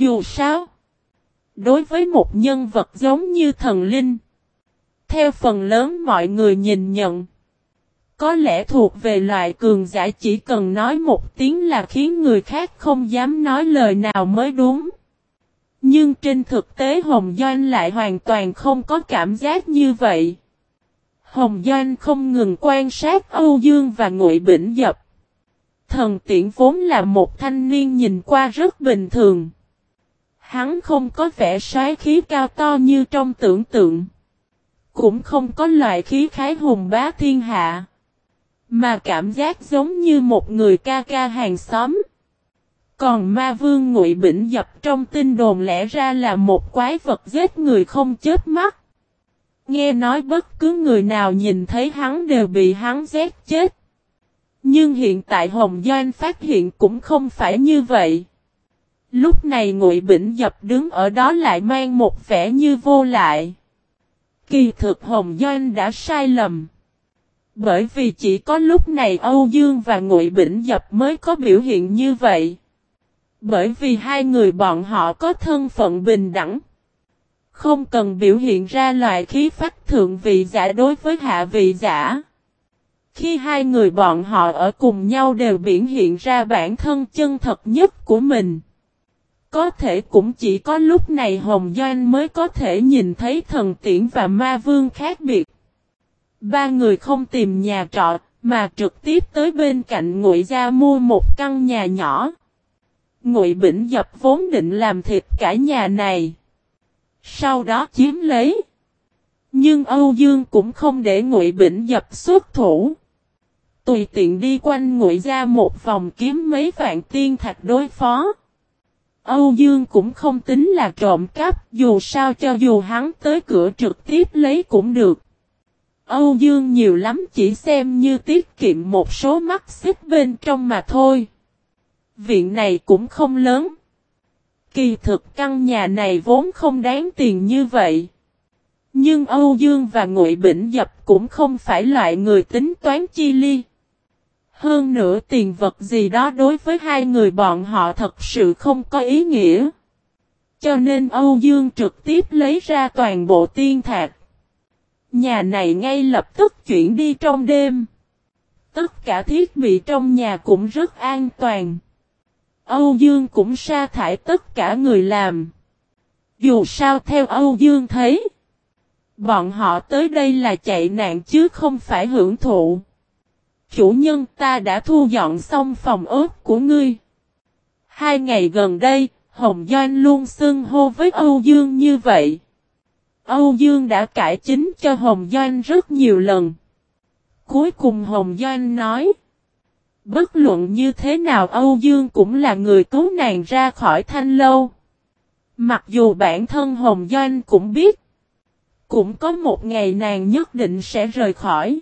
Dù sao, đối với một nhân vật giống như thần linh, theo phần lớn mọi người nhìn nhận, có lẽ thuộc về loại cường giả chỉ cần nói một tiếng là khiến người khác không dám nói lời nào mới đúng. Nhưng trên thực tế Hồng Doanh lại hoàn toàn không có cảm giác như vậy. Hồng Doanh không ngừng quan sát Âu Dương và Ngụy Bỉnh Dập. Thần tiễn vốn là một thanh niên nhìn qua rất bình thường. Hắn không có vẻ xoáy khí cao to như trong tưởng tượng. Cũng không có loại khí khái hùng bá thiên hạ. Mà cảm giác giống như một người ca ca hàng xóm. Còn ma vương ngụy bỉnh dập trong tin đồn lẽ ra là một quái vật giết người không chết mắt. Nghe nói bất cứ người nào nhìn thấy hắn đều bị hắn giết chết. Nhưng hiện tại Hồng Doanh phát hiện cũng không phải như vậy. Lúc này Ngụy Bỉnh Dập đứng ở đó lại mang một vẻ như vô lại. Kỳ thực Hồng Doanh đã sai lầm. Bởi vì chỉ có lúc này Âu Dương và Ngụy Bỉnh Dập mới có biểu hiện như vậy. Bởi vì hai người bọn họ có thân phận bình đẳng. Không cần biểu hiện ra loại khí phách thượng vị giả đối với hạ vị giả. Khi hai người bọn họ ở cùng nhau đều biểu hiện ra bản thân chân thật nhất của mình. Có thể cũng chỉ có lúc này Hồng Doanh mới có thể nhìn thấy thần tiễn và ma vương khác biệt. Ba người không tìm nhà trọ, mà trực tiếp tới bên cạnh Ngụy Gia mua một căn nhà nhỏ. Ngụy Bỉnh Dập vốn định làm thịt cả nhà này. Sau đó chiếm lấy. Nhưng Âu Dương cũng không để Ngụy Bỉnh Dập xuất thủ. Tùy tiện đi quanh Ngụy Gia một vòng kiếm mấy vạn tiên thạch đối phó. Âu Dương cũng không tính là trộm cắp, dù sao cho dù hắn tới cửa trực tiếp lấy cũng được. Âu Dương nhiều lắm chỉ xem như tiết kiệm một số mắt xích bên trong mà thôi. Viện này cũng không lớn. Kỳ thực căn nhà này vốn không đáng tiền như vậy. Nhưng Âu Dương và Ngụy Bỉnh Dập cũng không phải loại người tính toán chi ly. Hơn nữa tiền vật gì đó đối với hai người bọn họ thật sự không có ý nghĩa. Cho nên Âu Dương trực tiếp lấy ra toàn bộ tiên thạc. Nhà này ngay lập tức chuyển đi trong đêm. Tất cả thiết bị trong nhà cũng rất an toàn. Âu Dương cũng sa thải tất cả người làm. Dù sao theo Âu Dương thấy. Bọn họ tới đây là chạy nạn chứ không phải hưởng thụ. Chủ nhân ta đã thu dọn xong phòng ớt của ngươi. Hai ngày gần đây, Hồng Doanh luôn xưng hô với Âu Dương như vậy. Âu Dương đã cải chính cho Hồng Doanh rất nhiều lần. Cuối cùng Hồng Doanh nói. Bất luận như thế nào Âu Dương cũng là người cứu nàng ra khỏi thanh lâu. Mặc dù bản thân Hồng Doanh cũng biết. Cũng có một ngày nàng nhất định sẽ rời khỏi.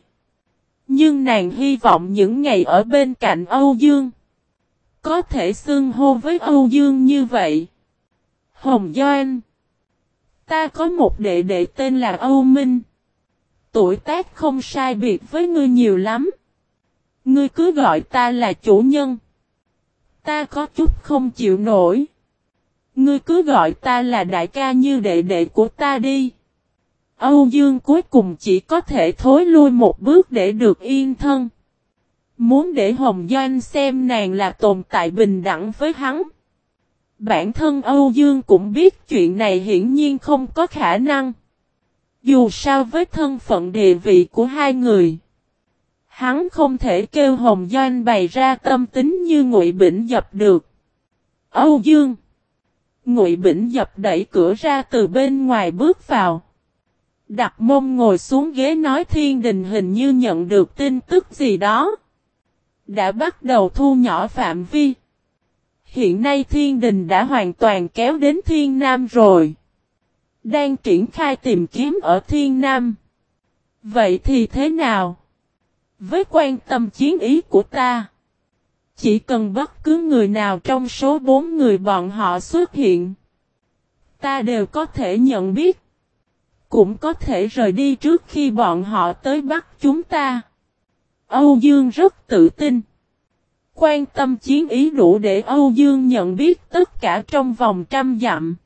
Nhưng nàng hy vọng những ngày ở bên cạnh Âu Dương. Có thể xưng hô với Âu Dương như vậy. Hồng Doanh. Ta có một đệ đệ tên là Âu Minh. Tuổi tác không sai biệt với ngươi nhiều lắm. Ngươi cứ gọi ta là chủ nhân. Ta có chút không chịu nổi. Ngươi cứ gọi ta là đại ca như đệ đệ của ta đi. Âu Dương cuối cùng chỉ có thể thối lui một bước để được yên thân. Muốn để Hồng Doanh xem nàng là tồn tại bình đẳng với hắn. Bản thân Âu Dương cũng biết chuyện này hiển nhiên không có khả năng. Dù sao với thân phận địa vị của hai người. Hắn không thể kêu Hồng Doanh bày ra tâm tính như Ngụy Bỉnh Dập được. Âu Dương, Ngụy Bỉnh Dập đẩy cửa ra từ bên ngoài bước vào. Đặt mông ngồi xuống ghế nói thiên đình hình như nhận được tin tức gì đó. Đã bắt đầu thu nhỏ phạm vi. Hiện nay thiên đình đã hoàn toàn kéo đến thiên nam rồi. Đang triển khai tìm kiếm ở thiên nam. Vậy thì thế nào? Với quan tâm chiến ý của ta. Chỉ cần bất cứ người nào trong số bốn người bọn họ xuất hiện. Ta đều có thể nhận biết. Cũng có thể rời đi trước khi bọn họ tới bắt chúng ta. Âu Dương rất tự tin. Quan tâm chiến ý đủ để Âu Dương nhận biết tất cả trong vòng trăm dặm.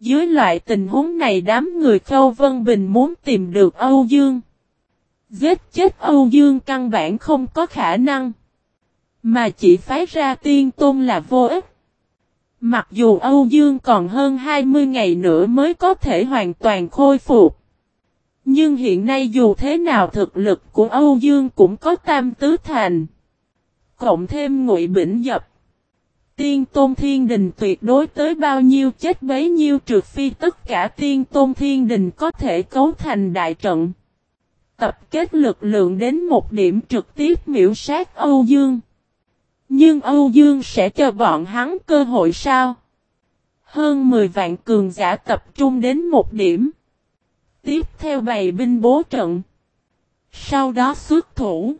Dưới loại tình huống này đám người Khâu Vân Bình muốn tìm được Âu Dương. Giết chết Âu Dương căn bản không có khả năng. Mà chỉ phái ra tiên tôn là vô ích. Mặc dù Âu Dương còn hơn 20 ngày nữa mới có thể hoàn toàn khôi phục. Nhưng hiện nay dù thế nào thực lực của Âu Dương cũng có tam tứ thành. Cộng thêm ngụy bỉnh dập. Tiên tôn thiên đình tuyệt đối tới bao nhiêu chết bấy nhiêu trượt phi tất cả tiên tôn thiên đình có thể cấu thành đại trận. Tập kết lực lượng đến một điểm trực tiếp miễu sát Âu Dương. Nhưng Âu Dương sẽ cho bọn hắn cơ hội sao? Hơn 10 vạn cường giả tập trung đến một điểm. Tiếp theo bày binh bố trận. Sau đó xuất thủ.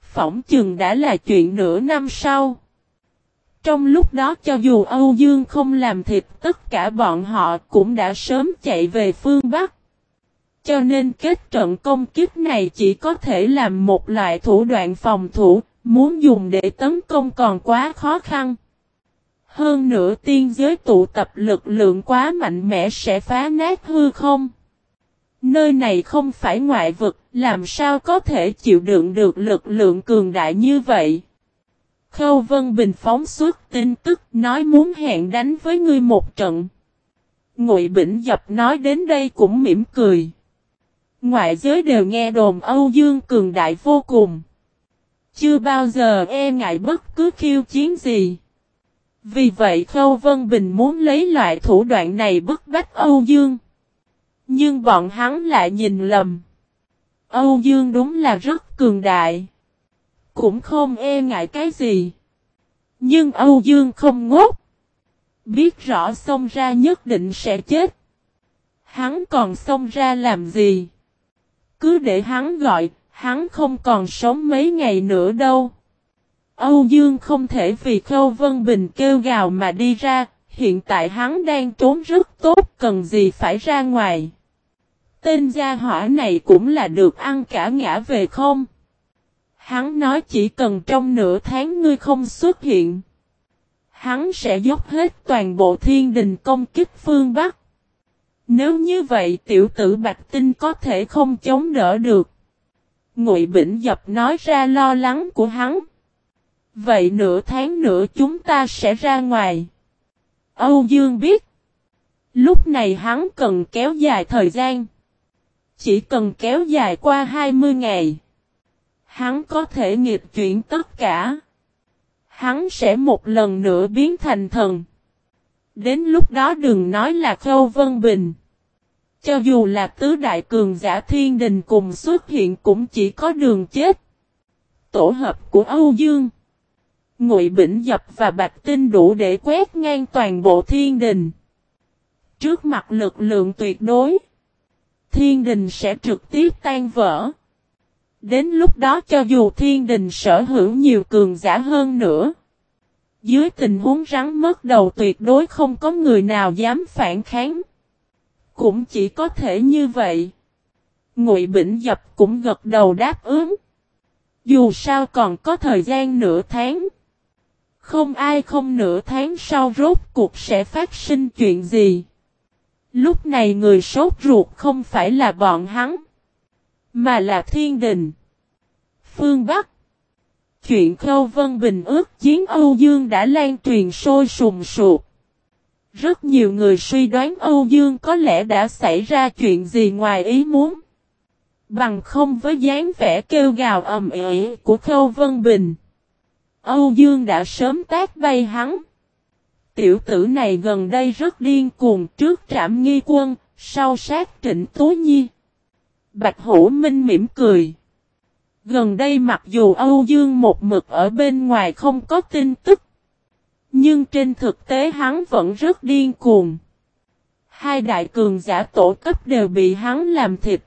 Phỏng chừng đã là chuyện nửa năm sau. Trong lúc đó cho dù Âu Dương không làm thịt tất cả bọn họ cũng đã sớm chạy về phương Bắc. Cho nên kết trận công kiếp này chỉ có thể làm một loại thủ đoạn phòng thủ, muốn dùng để tấn công còn quá khó khăn. Hơn nữa tiên giới tụ tập lực lượng quá mạnh mẽ sẽ phá nát hư không. Nơi này không phải ngoại vực, làm sao có thể chịu đựng được lực lượng cường đại như vậy. Khâu Vân Bình phóng xuất tin tức nói muốn hẹn đánh với ngươi một trận. Ngụy Bỉnh Dập nói đến đây cũng mỉm cười. Ngoại giới đều nghe đồn Âu Dương cường đại vô cùng. Chưa bao giờ e ngại bất cứ khiêu chiến gì. Vì vậy Khâu Vân Bình muốn lấy loại thủ đoạn này bức bách Âu Dương. Nhưng bọn hắn lại nhìn lầm. Âu Dương đúng là rất cường đại. Cũng không e ngại cái gì. Nhưng Âu Dương không ngốc. Biết rõ xông ra nhất định sẽ chết. Hắn còn xông ra làm gì? Cứ để hắn gọi, hắn không còn sống mấy ngày nữa đâu. Âu Dương không thể vì Khâu Vân Bình kêu gào mà đi ra, hiện tại hắn đang trốn rất tốt, cần gì phải ra ngoài. Tên gia hỏa này cũng là được ăn cả ngã về không? Hắn nói chỉ cần trong nửa tháng ngươi không xuất hiện. Hắn sẽ dốc hết toàn bộ thiên đình công kích phương Bắc. Nếu như vậy tiểu tử Bạch Tinh có thể không chống đỡ được. Ngụy Bỉnh Dập nói ra lo lắng của hắn. Vậy nửa tháng nữa chúng ta sẽ ra ngoài. Âu Dương biết. Lúc này hắn cần kéo dài thời gian. Chỉ cần kéo dài qua 20 ngày. Hắn có thể nghiệp chuyển tất cả. Hắn sẽ một lần nữa biến thành thần. Đến lúc đó đừng nói là Khâu Vân Bình. Cho dù là tứ đại cường giả thiên đình cùng xuất hiện cũng chỉ có đường chết. Tổ hợp của Âu Dương. Ngụy Bỉnh Dập và Bạch Tinh đủ để quét ngang toàn bộ thiên đình. Trước mặt lực lượng tuyệt đối, thiên đình sẽ trực tiếp tan vỡ. Đến lúc đó cho dù thiên đình sở hữu nhiều cường giả hơn nữa, dưới tình huống rắn mất đầu tuyệt đối không có người nào dám phản kháng. Cũng chỉ có thể như vậy. Ngụy Bỉnh Dập cũng gật đầu đáp ứng. Dù sao còn có thời gian nửa tháng. Không ai không nửa tháng sau rốt cuộc sẽ phát sinh chuyện gì. Lúc này người sốt ruột không phải là bọn hắn. Mà là thiên đình. Phương Bắc. Chuyện Khâu Vân Bình ước chiến Âu Dương đã lan truyền sôi sùng sụp. Rất nhiều người suy đoán Âu Dương có lẽ đã xảy ra chuyện gì ngoài ý muốn. Bằng không với dáng vẻ kêu gào ầm ĩ của Khâu Vân Bình. Âu Dương đã sớm tác bay hắn. Tiểu tử này gần đây rất điên cuồng trước trạm nghi quân, sau sát trịnh Tố Nhi. Bạch Hữu Minh mỉm cười. Gần đây mặc dù Âu Dương một mực ở bên ngoài không có tin tức. Nhưng trên thực tế hắn vẫn rất điên cuồng. Hai đại cường giả tổ cấp đều bị hắn làm thịt.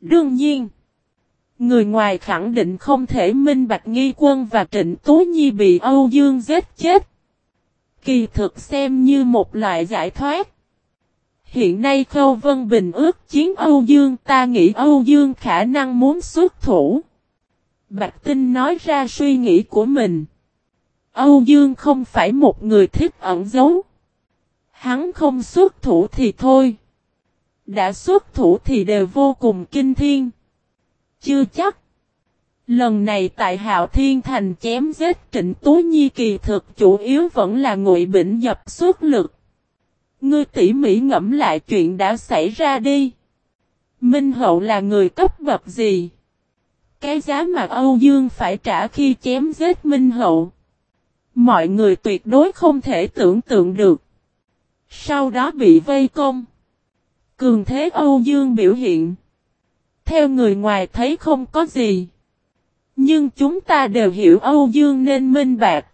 Đương nhiên. Người ngoài khẳng định không thể minh bạch nghi quân và trịnh Tú Nhi bị Âu Dương giết chết. Kỳ thực xem như một loại giải thoát. Hiện nay Khâu Vân Bình ước chiến Âu Dương, ta nghĩ Âu Dương khả năng muốn xuất thủ. Bạch Tinh nói ra suy nghĩ của mình. Âu Dương không phải một người thích ẩn giấu. Hắn không xuất thủ thì thôi. Đã xuất thủ thì đều vô cùng kinh thiên. Chưa chắc. Lần này tại Hạo Thiên Thành chém giết Trịnh Tú Nhi kỳ thực chủ yếu vẫn là ngụy bệnh dập xuất lực. Ngươi tỉ mỉ ngẫm lại chuyện đã xảy ra đi. Minh Hậu là người cấp bậc gì? Cái giá mà Âu Dương phải trả khi chém giết Minh Hậu. Mọi người tuyệt đối không thể tưởng tượng được. Sau đó bị vây công. Cường thế Âu Dương biểu hiện. Theo người ngoài thấy không có gì. Nhưng chúng ta đều hiểu Âu Dương nên minh bạc.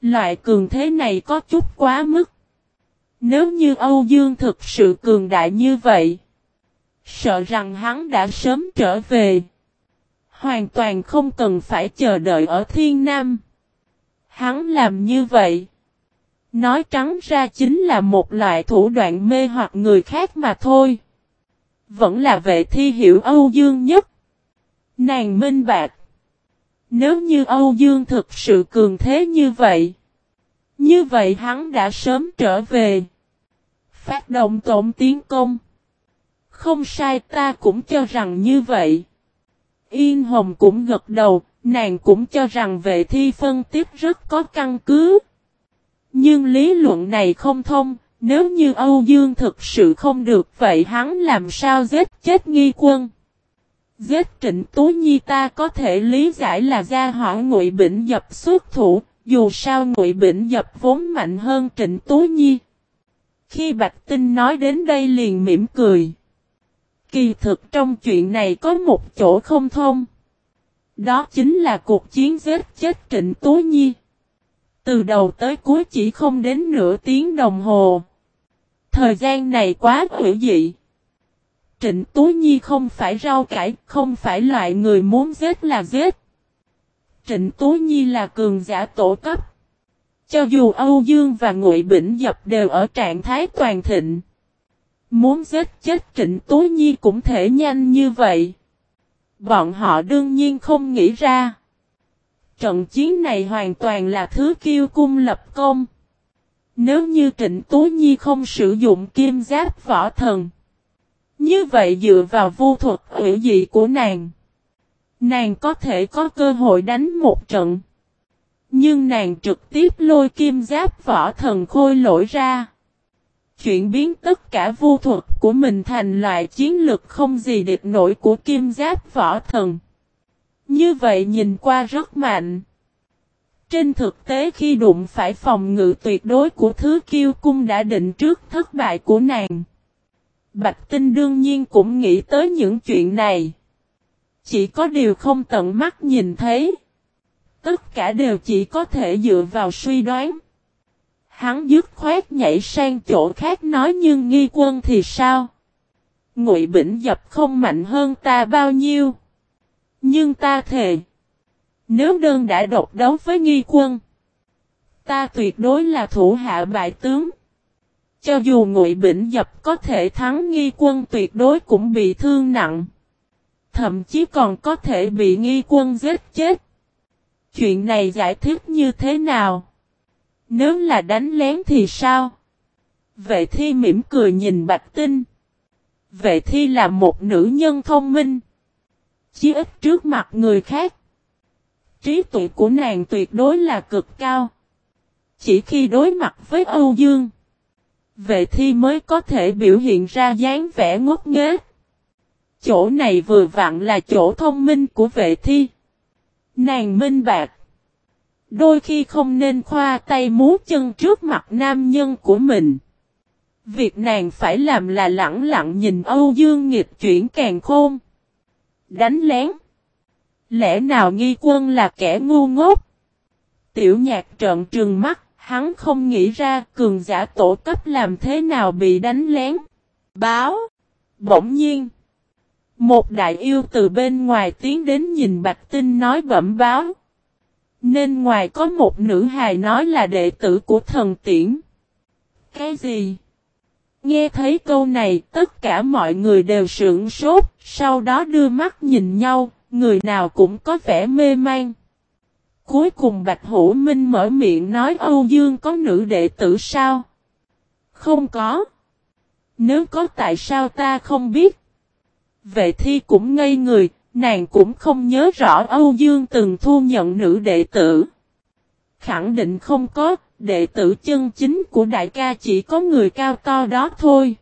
Loại cường thế này có chút quá mức. Nếu như Âu Dương thực sự cường đại như vậy. Sợ rằng hắn đã sớm trở về. Hoàn toàn không cần phải chờ đợi ở Thiên Nam. Hắn làm như vậy. Nói trắng ra chính là một loại thủ đoạn mê hoặc người khác mà thôi. Vẫn là vệ thi hiểu Âu Dương nhất. Nàng minh bạc. Nếu như Âu Dương thực sự cường thế như vậy. Như vậy hắn đã sớm trở về. Phát động tổng tiến công. Không sai ta cũng cho rằng như vậy. Yên Hồng cũng gật đầu, nàng cũng cho rằng vệ thi phân tích rất có căn cứ. Nhưng lý luận này không thông, nếu như Âu Dương thực sự không được vậy hắn làm sao giết chết nghi quân. Giết trịnh Tú Nhi ta có thể lý giải là gia hỏa ngụy bệnh dập xuất thủ, dù sao ngụy bệnh dập vốn mạnh hơn trịnh Tú Nhi. Khi Bạch Tinh nói đến đây liền mỉm cười. Kỳ thực trong chuyện này có một chỗ không thông. Đó chính là cuộc chiến giết chết Trịnh Tú Nhi. Từ đầu tới cuối chỉ không đến nửa tiếng đồng hồ. Thời gian này quá hữu dị. Trịnh Tú Nhi không phải rau cải, không phải loại người muốn giết là giết. Trịnh Tú Nhi là cường giả tổ cấp. Cho dù Âu Dương và Ngụy Bỉnh Dập đều ở trạng thái toàn thịnh. Muốn giết chết Trịnh Tú Nhi cũng thể nhanh như vậy. Bọn họ đương nhiên không nghĩ ra. Trận chiến này hoàn toàn là thứ kiêu cung lập công. Nếu như Trịnh Tú Nhi không sử dụng kim giáp võ thần. Như vậy dựa vào vô thuật hữu dị của nàng. Nàng có thể có cơ hội đánh một trận. Nhưng nàng trực tiếp lôi kim giáp võ thần khôi lỗi ra. Chuyển biến tất cả vô thuật của mình thành loại chiến lực không gì địch nổi của kim giáp võ thần. Như vậy nhìn qua rất mạnh. Trên thực tế khi đụng phải phòng ngự tuyệt đối của thứ kiêu cung đã định trước thất bại của nàng. Bạch Tinh đương nhiên cũng nghĩ tới những chuyện này. Chỉ có điều không tận mắt nhìn thấy. Tất cả đều chỉ có thể dựa vào suy đoán. Hắn dứt khoát nhảy sang chỗ khác nói nhưng nghi quân thì sao? Ngụy Bỉnh Dập không mạnh hơn ta bao nhiêu. Nhưng ta thề. Nếu đơn đã độc đấu với nghi quân. Ta tuyệt đối là thủ hạ bại tướng. Cho dù Ngụy Bỉnh Dập có thể thắng nghi quân tuyệt đối cũng bị thương nặng. Thậm chí còn có thể bị nghi quân giết chết. Chuyện này giải thích như thế nào? Nếu là đánh lén thì sao? Vệ thi mỉm cười nhìn Bạch Tinh. Vệ thi là một nữ nhân thông minh. Chí ít trước mặt người khác. Trí tuệ của nàng tuyệt đối là cực cao. Chỉ khi đối mặt với Âu Dương. Vệ thi mới có thể biểu hiện ra dáng vẻ ngốc nghếch. Chỗ này vừa vặn là chỗ thông minh của vệ thi. Nàng minh bạc. Đôi khi không nên khoa tay múa chân trước mặt nam nhân của mình. Việc nàng phải làm là lặng lặng nhìn Âu Dương nghịch chuyển càng khôn. Đánh lén. Lẽ nào nghi quân là kẻ ngu ngốc? Tiểu nhạc trợn trừng mắt, hắn không nghĩ ra cường giả tổ cấp làm thế nào bị đánh lén. Báo. Bỗng nhiên. Một đại yêu từ bên ngoài tiến đến nhìn Bạch Tinh nói bẩm báo. Nên ngoài có một nữ hài nói là đệ tử của thần tiễn. Cái gì? Nghe thấy câu này, tất cả mọi người đều sững sốt, sau đó đưa mắt nhìn nhau, Người nào cũng có vẻ mê man. Cuối cùng Bạch Hữu Minh mở miệng nói Âu Dương có nữ đệ tử sao? Không có. Nếu có tại sao ta không biết? Vệ thi cũng ngây người, nàng cũng không nhớ rõ Âu Dương từng thu nhận nữ đệ tử. Khẳng định không có, đệ tử chân chính của đại ca chỉ có người cao to đó thôi.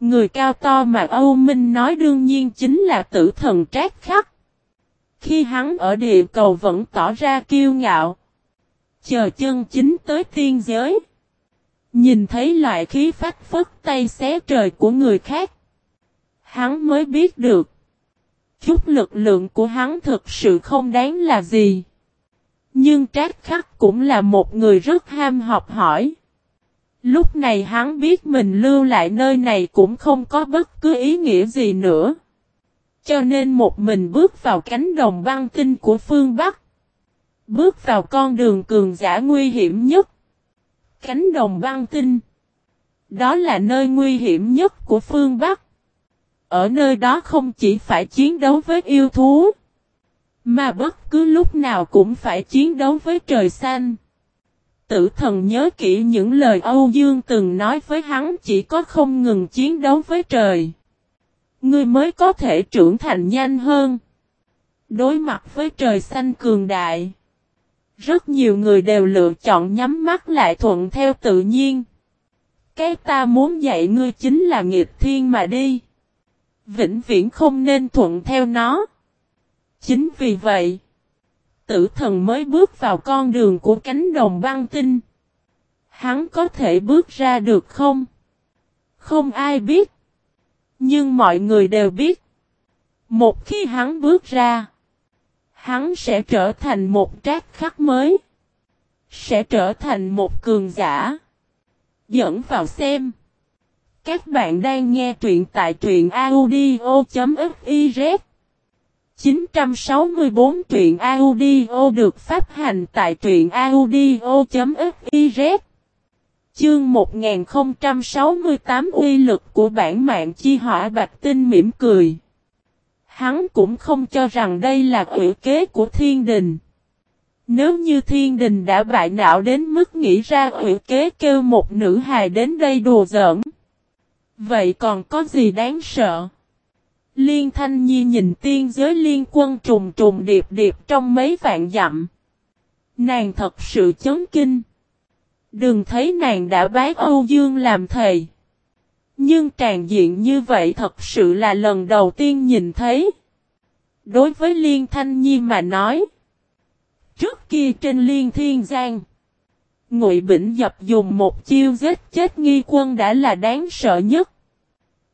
Người cao to mà Âu Minh nói đương nhiên chính là tử thần trác khắc. Khi hắn ở địa cầu vẫn tỏ ra kiêu ngạo. Chờ chân chính tới tiên giới. Nhìn thấy loại khí phát phất tay xé trời của người khác. Hắn mới biết được. Chút lực lượng của hắn thực sự không đáng là gì. Nhưng Trác Khắc cũng là một người rất ham học hỏi. Lúc này hắn biết mình lưu lại nơi này cũng không có bất cứ ý nghĩa gì nữa. Cho nên một mình bước vào cánh đồng băng tinh của phương Bắc. Bước vào con đường cường giả nguy hiểm nhất. Cánh đồng băng tinh. Đó là nơi nguy hiểm nhất của phương Bắc. Ở nơi đó không chỉ phải chiến đấu với yêu thú. Mà bất cứ lúc nào cũng phải chiến đấu với trời xanh. Tử thần nhớ kỹ những lời Âu Dương từng nói với hắn chỉ có không ngừng chiến đấu với trời. Ngươi mới có thể trưởng thành nhanh hơn. Đối mặt với trời xanh cường đại. Rất nhiều người đều lựa chọn nhắm mắt lại thuận theo tự nhiên. Cái ta muốn dạy ngươi chính là nghịch thiên mà đi. Vĩnh viễn không nên thuận theo nó. Chính vì vậy, tử thần mới bước vào con đường của cánh đồng băng tinh. Hắn có thể bước ra được không? Không ai biết. Nhưng mọi người đều biết. Một khi hắn bước ra, hắn sẽ trở thành một trác khắc mới. Sẽ trở thành một cường giả. Dẫn vào xem. Các bạn đang nghe truyện tại truyện audio.fiz 964 truyện audio được phát hành tại truyện audio.fiz Chương 1068 uy lực của bản mạng chi hỏa bạch tinh mỉm cười. Hắn cũng không cho rằng đây là ủy kế của thiên đình. Nếu như thiên đình đã bại não đến mức nghĩ ra ủy kế kêu một nữ hài đến đây đùa giỡn. Vậy còn có gì đáng sợ? Liên Thanh Nhi nhìn tiên giới liên quân trùng trùng điệp điệp trong mấy vạn dặm. Nàng thật sự chấn kinh. Đừng thấy nàng đã bái Âu Dương làm thầy. Nhưng tràn diện như vậy thật sự là lần đầu tiên nhìn thấy. Đối với Liên Thanh Nhi mà nói. Trước kia trên Liên Thiên Giang. Ngụy Bỉnh Dập dùng một chiêu giết chết nghi quân đã là đáng sợ nhất.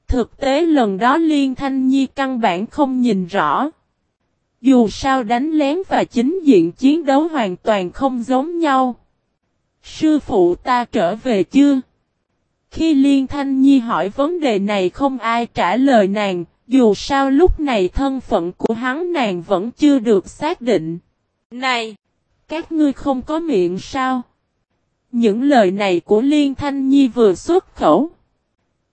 Thực tế lần đó Liên Thanh Nhi căn bản không nhìn rõ. Dù sao đánh lén và chính diện chiến đấu hoàn toàn không giống nhau. Sư phụ ta trở về chưa? Khi Liên Thanh Nhi hỏi vấn đề này không ai trả lời nàng, dù sao lúc này thân phận của hắn nàng vẫn chưa được xác định. Này! Các ngươi không có miệng sao? Những lời này của Liên Thanh Nhi vừa xuất khẩu.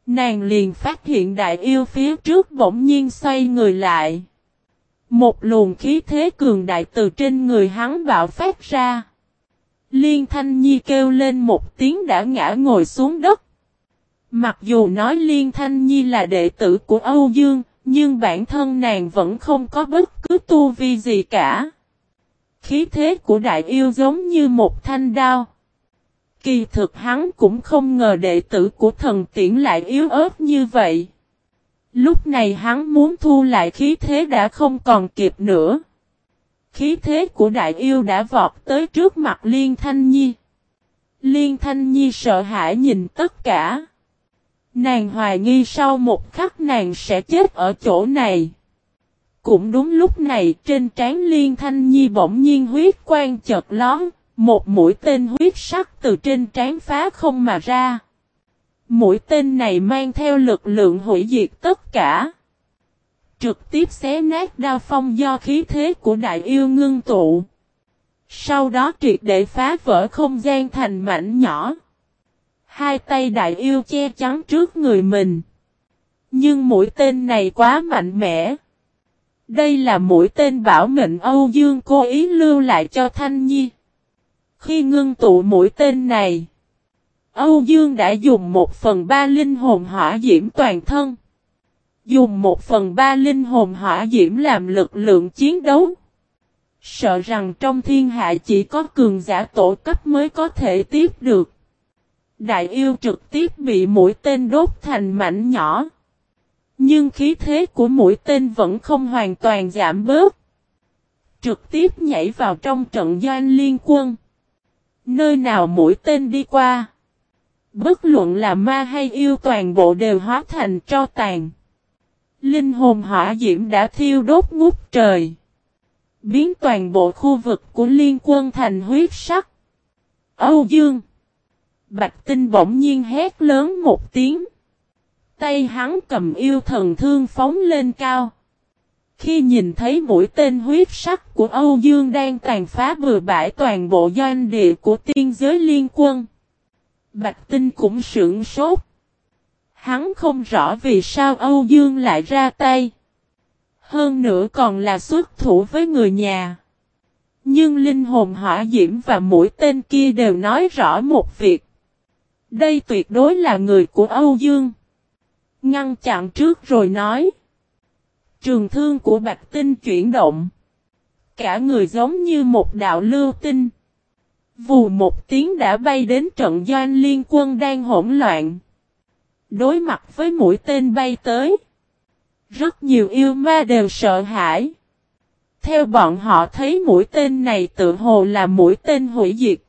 Nàng liền phát hiện đại yêu phía trước bỗng nhiên xoay người lại. Một luồng khí thế cường đại từ trên người hắn bạo phát ra. Liên Thanh Nhi kêu lên một tiếng đã ngã ngồi xuống đất. Mặc dù nói Liên Thanh Nhi là đệ tử của Âu Dương, nhưng bản thân nàng vẫn không có bất cứ tu vi gì cả. Khí thế của đại yêu giống như một thanh đao. Kỳ thực hắn cũng không ngờ đệ tử của thần tiễn lại yếu ớt như vậy. Lúc này hắn muốn thu lại khí thế đã không còn kịp nữa. Khí thế của đại yêu đã vọt tới trước mặt Liên Thanh Nhi. Liên Thanh Nhi sợ hãi nhìn tất cả. Nàng hoài nghi sau một khắc nàng sẽ chết ở chỗ này. Cũng đúng lúc này trên trán Liên Thanh Nhi bỗng nhiên huyết quang chợt lón, một mũi tên huyết sắc từ trên trán phá không mà ra. Mũi tên này mang theo lực lượng hủy diệt tất cả. Trực tiếp xé nát đao phong do khí thế của đại yêu ngưng tụ. Sau đó triệt để phá vỡ không gian thành mảnh nhỏ. Hai tay đại yêu che chắn trước người mình. Nhưng mũi tên này quá mạnh mẽ. Đây là mũi tên bảo mệnh Âu Dương cố ý lưu lại cho Thanh Nhi. Khi ngưng tụ mũi tên này, Âu Dương đã dùng một phần ba linh hồn hỏa diễm toàn thân. Dùng một phần ba linh hồn hỏa diễm làm lực lượng chiến đấu. Sợ rằng trong thiên hạ chỉ có cường giả tổ cấp mới có thể tiếp được. Đại yêu trực tiếp bị mũi tên đốt thành mảnh nhỏ. Nhưng khí thế của mũi tên vẫn không hoàn toàn giảm bớt. Trực tiếp nhảy vào trong trận doanh liên quân. Nơi nào mũi tên đi qua. Bất luận là ma hay yêu toàn bộ đều hóa thành tro tàn. Linh hồn hỏa diễm đã thiêu đốt ngút trời. Biến toàn bộ khu vực của liên quân thành huyết sắc. Âu Dương. Bạch tinh bỗng nhiên hét lớn một tiếng. Tay hắn cầm yêu thần thương phóng lên cao. Khi nhìn thấy mũi tên huyết sắc của Âu Dương đang tàn phá bừa bãi toàn bộ doanh địa của tiên giới liên quân. Bạch Tinh cũng sưởng sốt. Hắn không rõ vì sao Âu Dương lại ra tay. Hơn nữa còn là xuất thủ với người nhà. Nhưng linh hồn hỏa diễm và mũi tên kia đều nói rõ một việc. Đây tuyệt đối là người của Âu Dương. Ngăn chặn trước rồi nói. Trường thương của Bạch Tinh chuyển động. Cả người giống như một đạo lưu tinh. Vù một tiếng đã bay đến trận doanh liên quân đang hỗn loạn. Đối mặt với mũi tên bay tới. Rất nhiều yêu ma đều sợ hãi. Theo bọn họ thấy mũi tên này tự hồ là mũi tên hủy diệt.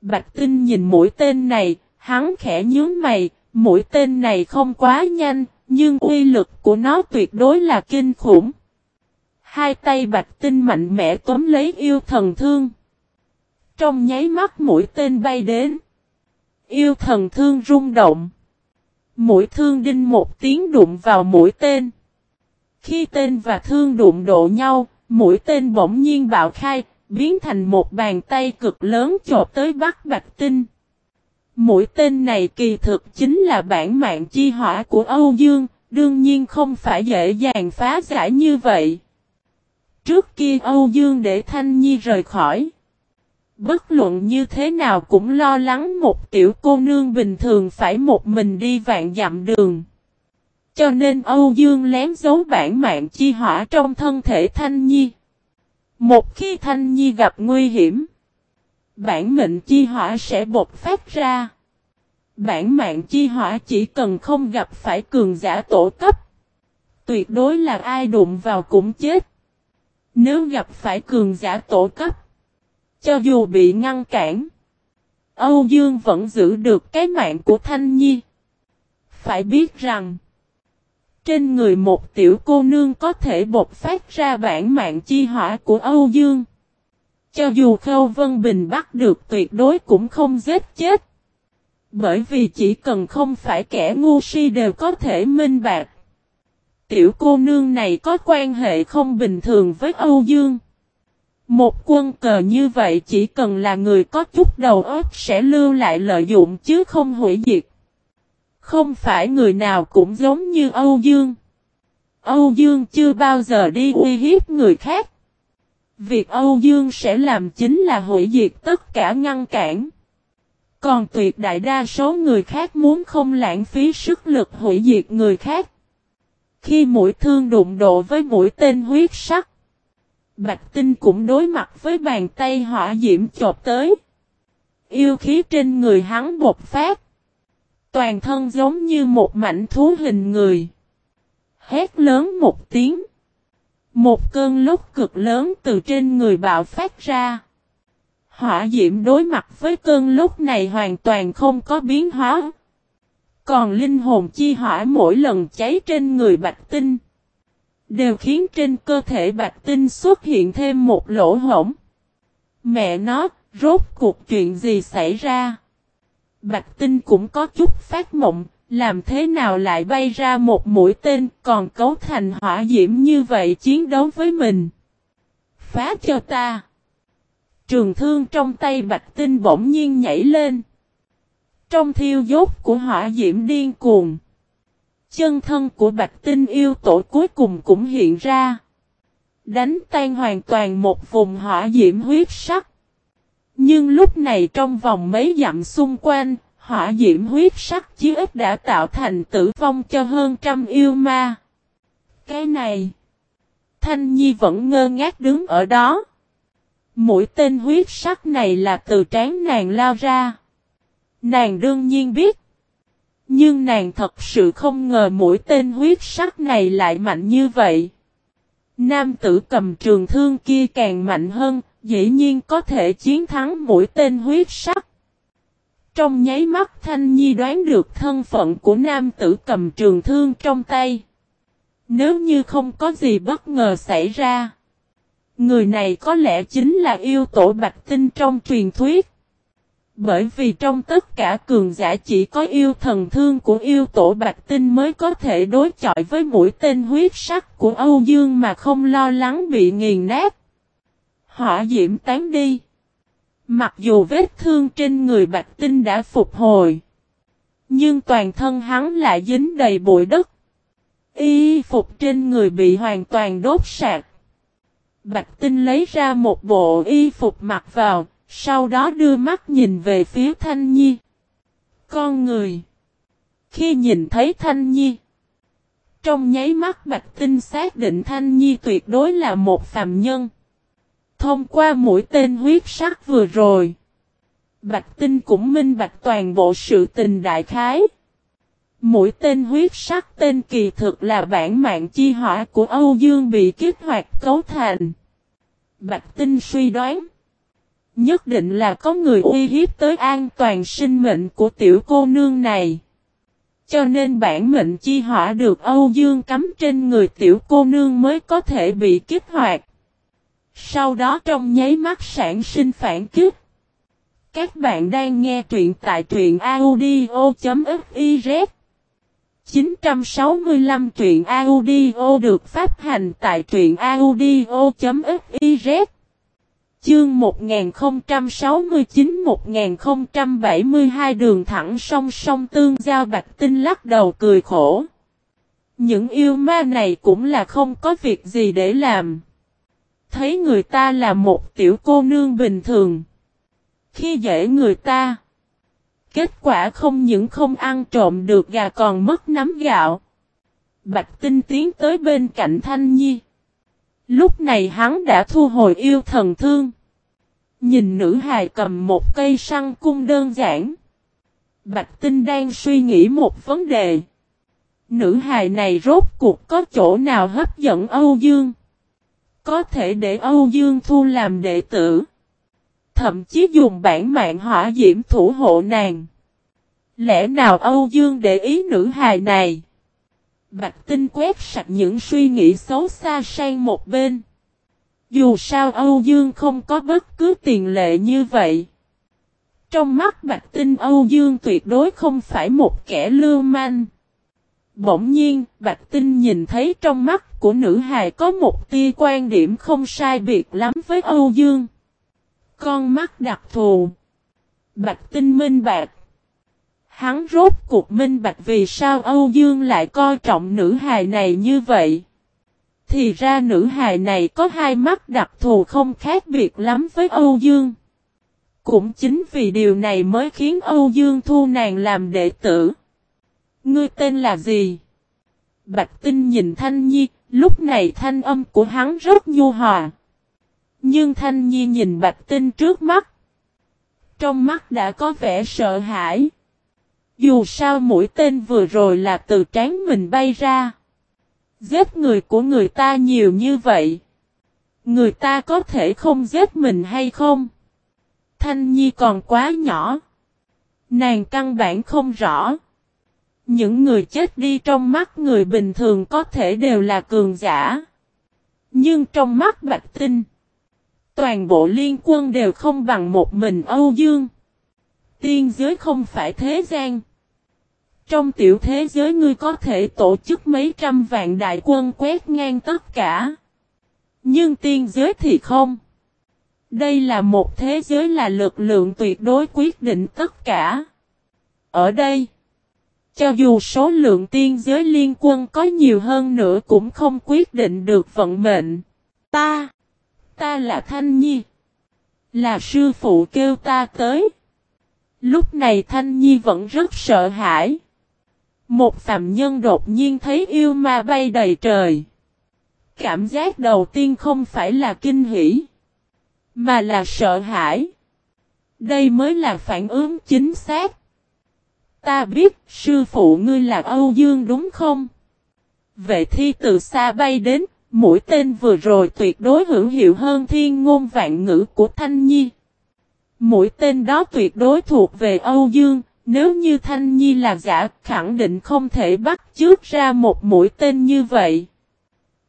Bạch Tinh nhìn mũi tên này, hắn khẽ nhướng mày, mũi tên này không quá nhanh, nhưng uy lực của nó tuyệt đối là kinh khủng. Hai tay Bạch Tinh mạnh mẽ tóm lấy yêu thần thương. Trong nháy mắt mũi tên bay đến. Yêu thần thương rung động. Mũi thương đinh một tiếng đụng vào mũi tên. Khi tên và thương đụng độ nhau, mũi tên bỗng nhiên bạo khai, biến thành một bàn tay cực lớn chộp tới bắt bạch tinh. Mũi tên này kỳ thực chính là bản mạng chi hỏa của Âu Dương, đương nhiên không phải dễ dàng phá giải như vậy. Trước kia Âu Dương để Thanh Nhi rời khỏi. Bất luận như thế nào cũng lo lắng một tiểu cô nương bình thường phải một mình đi vạn dặm đường. Cho nên Âu Dương lén giấu bản mạng chi hỏa trong thân thể Thanh Nhi. Một khi Thanh Nhi gặp nguy hiểm, bản mệnh chi hỏa sẽ bột phát ra. Bản mạng chi hỏa chỉ cần không gặp phải cường giả tổ cấp. Tuyệt đối là ai đụng vào cũng chết. Nếu gặp phải cường giả tổ cấp, cho dù bị ngăn cản, Âu Dương vẫn giữ được cái mạng của Thanh Nhi. Phải biết rằng, trên người một tiểu cô nương có thể bộc phát ra bản mạng chi hỏa của Âu Dương. Cho dù Khâu Vân Bình bắt được tuyệt đối cũng không giết chết. Bởi vì chỉ cần không phải kẻ ngu si đều có thể minh bạc. Tiểu cô nương này có quan hệ không bình thường với Âu Dương. Một quân cờ như vậy chỉ cần là người có chút đầu óc sẽ lưu lại lợi dụng chứ không hủy diệt. Không phải người nào cũng giống như Âu Dương. Âu Dương chưa bao giờ đi uy hiếp người khác. Việc Âu Dương sẽ làm chính là hủy diệt tất cả ngăn cản. Còn tuyệt đại đa số người khác muốn không lãng phí sức lực hủy diệt người khác. Khi mũi thương đụng độ với mũi tên huyết sắc, Bạch Tinh cũng đối mặt với bàn tay hỏa diễm chộp tới. Yêu khí trên người hắn bột phát. Toàn thân giống như một mảnh thú hình người. Hét lớn một tiếng. Một cơn lốc cực lớn từ trên người bạo phát ra. Hỏa diễm đối mặt với cơn lốc này hoàn toàn không có biến hóa. Còn linh hồn chi hỏa mỗi lần cháy trên người bạch tinh. Đều khiến trên cơ thể bạch tinh xuất hiện thêm một lỗ hổng. Mẹ nó, rốt cuộc chuyện gì xảy ra? Bạch tinh cũng có chút phát mộng, làm thế nào lại bay ra một mũi tên còn cấu thành hỏa diễm như vậy chiến đấu với mình? Phá cho ta! Trường thương trong tay bạch tinh bỗng nhiên nhảy lên. Trong thiêu dốt của hỏa diễm điên cuồng. Chân thân của bạch tinh yêu tổ cuối cùng cũng hiện ra. Đánh tan hoàn toàn một vùng hỏa diễm huyết sắc. Nhưng lúc này trong vòng mấy dặm xung quanh, hỏa diễm huyết sắc chí ít đã tạo thành tử vong cho hơn trăm yêu ma. Cái này, Thanh Nhi vẫn ngơ ngác đứng ở đó. Mũi tên huyết sắc này là từ trán nàng lao ra. Nàng đương nhiên biết. Nhưng nàng thật sự không ngờ mũi tên huyết sắc này lại mạnh như vậy. Nam tử cầm trường thương kia càng mạnh hơn, dĩ nhiên có thể chiến thắng mũi tên huyết sắc. Trong nháy mắt Thanh Nhi đoán được thân phận của nam tử cầm trường thương trong tay. Nếu như không có gì bất ngờ xảy ra. Người này có lẽ chính là yêu tổ bạch tinh trong truyền thuyết. Bởi vì trong tất cả cường giả chỉ có yêu thần thương của yêu tổ bạch tinh mới có thể đối chọi với mũi tên huyết sắc của Âu Dương mà không lo lắng bị nghiền nát. Hỏa diễm tán đi. Mặc dù vết thương trên người bạch tinh đã phục hồi. Nhưng toàn thân hắn lại dính đầy bụi đất. Y phục trên người bị hoàn toàn đốt sạc. Bạch tinh lấy ra một bộ y phục mặc vào, sau đó đưa mắt nhìn về phía Thanh Nhi. Con người. Khi nhìn thấy Thanh Nhi. Trong nháy mắt Bạch Tinh xác định Thanh Nhi tuyệt đối là một phàm nhân. Thông qua mũi tên huyết sắc vừa rồi. Bạch Tinh cũng minh bạch toàn bộ sự tình đại khái. Mũi tên huyết sắc tên kỳ thực là bản mạng chi hỏa của Âu Dương bị kích hoạt cấu thành. Bạch Tinh suy đoán. Nhất định là có người uy hiếp tới an toàn sinh mệnh của tiểu cô nương này. Cho nên bản mệnh chi hỏa được Âu Dương cắm trên người tiểu cô nương mới có thể bị kích hoạt. Sau đó trong nháy mắt sản sinh phản kích. Các bạn đang nghe truyện tại truyện audio.fiz 965 truyện audio được phát hành tại truyện audio.fiz Chương 1069-1072 đường thẳng song song tương giao bạch tinh lắc đầu cười khổ. Những yêu ma này cũng là không có việc gì để làm. Thấy người ta là một tiểu cô nương bình thường. Khi dễ người ta. Kết quả không những không ăn trộm được gà còn mất nắm gạo. Bạch tinh tiến tới bên cạnh Thanh Nhi. Lúc này hắn đã thu hồi yêu thần thương. Nhìn nữ hài cầm một cây săn cung đơn giản. Bạch Tinh đang suy nghĩ một vấn đề. Nữ hài này rốt cuộc có chỗ nào hấp dẫn Âu Dương? Có thể để Âu Dương thu làm đệ tử. Thậm chí dùng bản mạng hỏa diễm thủ hộ nàng. Lẽ nào Âu Dương để ý nữ hài này? Bạch Tinh quét sạch những suy nghĩ xấu xa sang một bên. Dù sao Âu Dương không có bất cứ tiền lệ như vậy. Trong mắt Bạch Tinh Âu Dương tuyệt đối không phải một kẻ lưu manh. Bỗng nhiên, Bạch Tinh nhìn thấy trong mắt của nữ hài có một tia quan điểm không sai biệt lắm với Âu Dương. Con mắt đặc thù. Bạch Tinh minh bạc. Hắn rốt cuộc minh bạch vì sao Âu Dương lại coi trọng nữ hài này như vậy. Thì ra nữ hài này có hai mắt đặc thù không khác biệt lắm với Âu Dương. Cũng chính vì điều này mới khiến Âu Dương thu nàng làm đệ tử. Ngươi tên là gì? Bạch Tinh nhìn Thanh Nhi, lúc này thanh âm của hắn rất nhu hòa. Nhưng Thanh Nhi nhìn Bạch Tinh trước mắt. Trong mắt đã có vẻ sợ hãi. Dù sao mũi tên vừa rồi là từ trán mình bay ra. Giết người của người ta nhiều như vậy. Người ta có thể không giết mình hay không? Thanh Nhi còn quá nhỏ. Nàng căn bản không rõ. Những người chết đi trong mắt người bình thường có thể đều là cường giả. Nhưng trong mắt Bạch Tinh, toàn bộ liên quân đều không bằng một mình Âu Dương. Tiên giới không phải thế gian. Trong tiểu thế giới ngươi có thể tổ chức mấy trăm vạn đại quân quét ngang tất cả. Nhưng tiên giới thì không. Đây là một thế giới là lực lượng tuyệt đối quyết định tất cả. Ở đây, cho dù số lượng tiên giới liên quân có nhiều hơn nữa cũng không quyết định được vận mệnh. Ta, ta là Thanh Nhi. Là sư phụ kêu ta tới. Lúc này Thanh Nhi vẫn rất sợ hãi. Một phạm nhân đột nhiên thấy yêu ma bay đầy trời. Cảm giác đầu tiên không phải là kinh hỉ, mà là sợ hãi. Đây mới là phản ứng chính xác. Ta biết sư phụ ngươi là Âu Dương đúng không? Vệ thi từ xa bay đến, mũi tên vừa rồi tuyệt đối hữu hiệu hơn thiên ngôn vạn ngữ của Thanh Nhi. Mũi tên đó tuyệt đối thuộc về Âu Dương, nếu như Thanh Nhi là giả, khẳng định không thể bắt trước ra một mũi tên như vậy.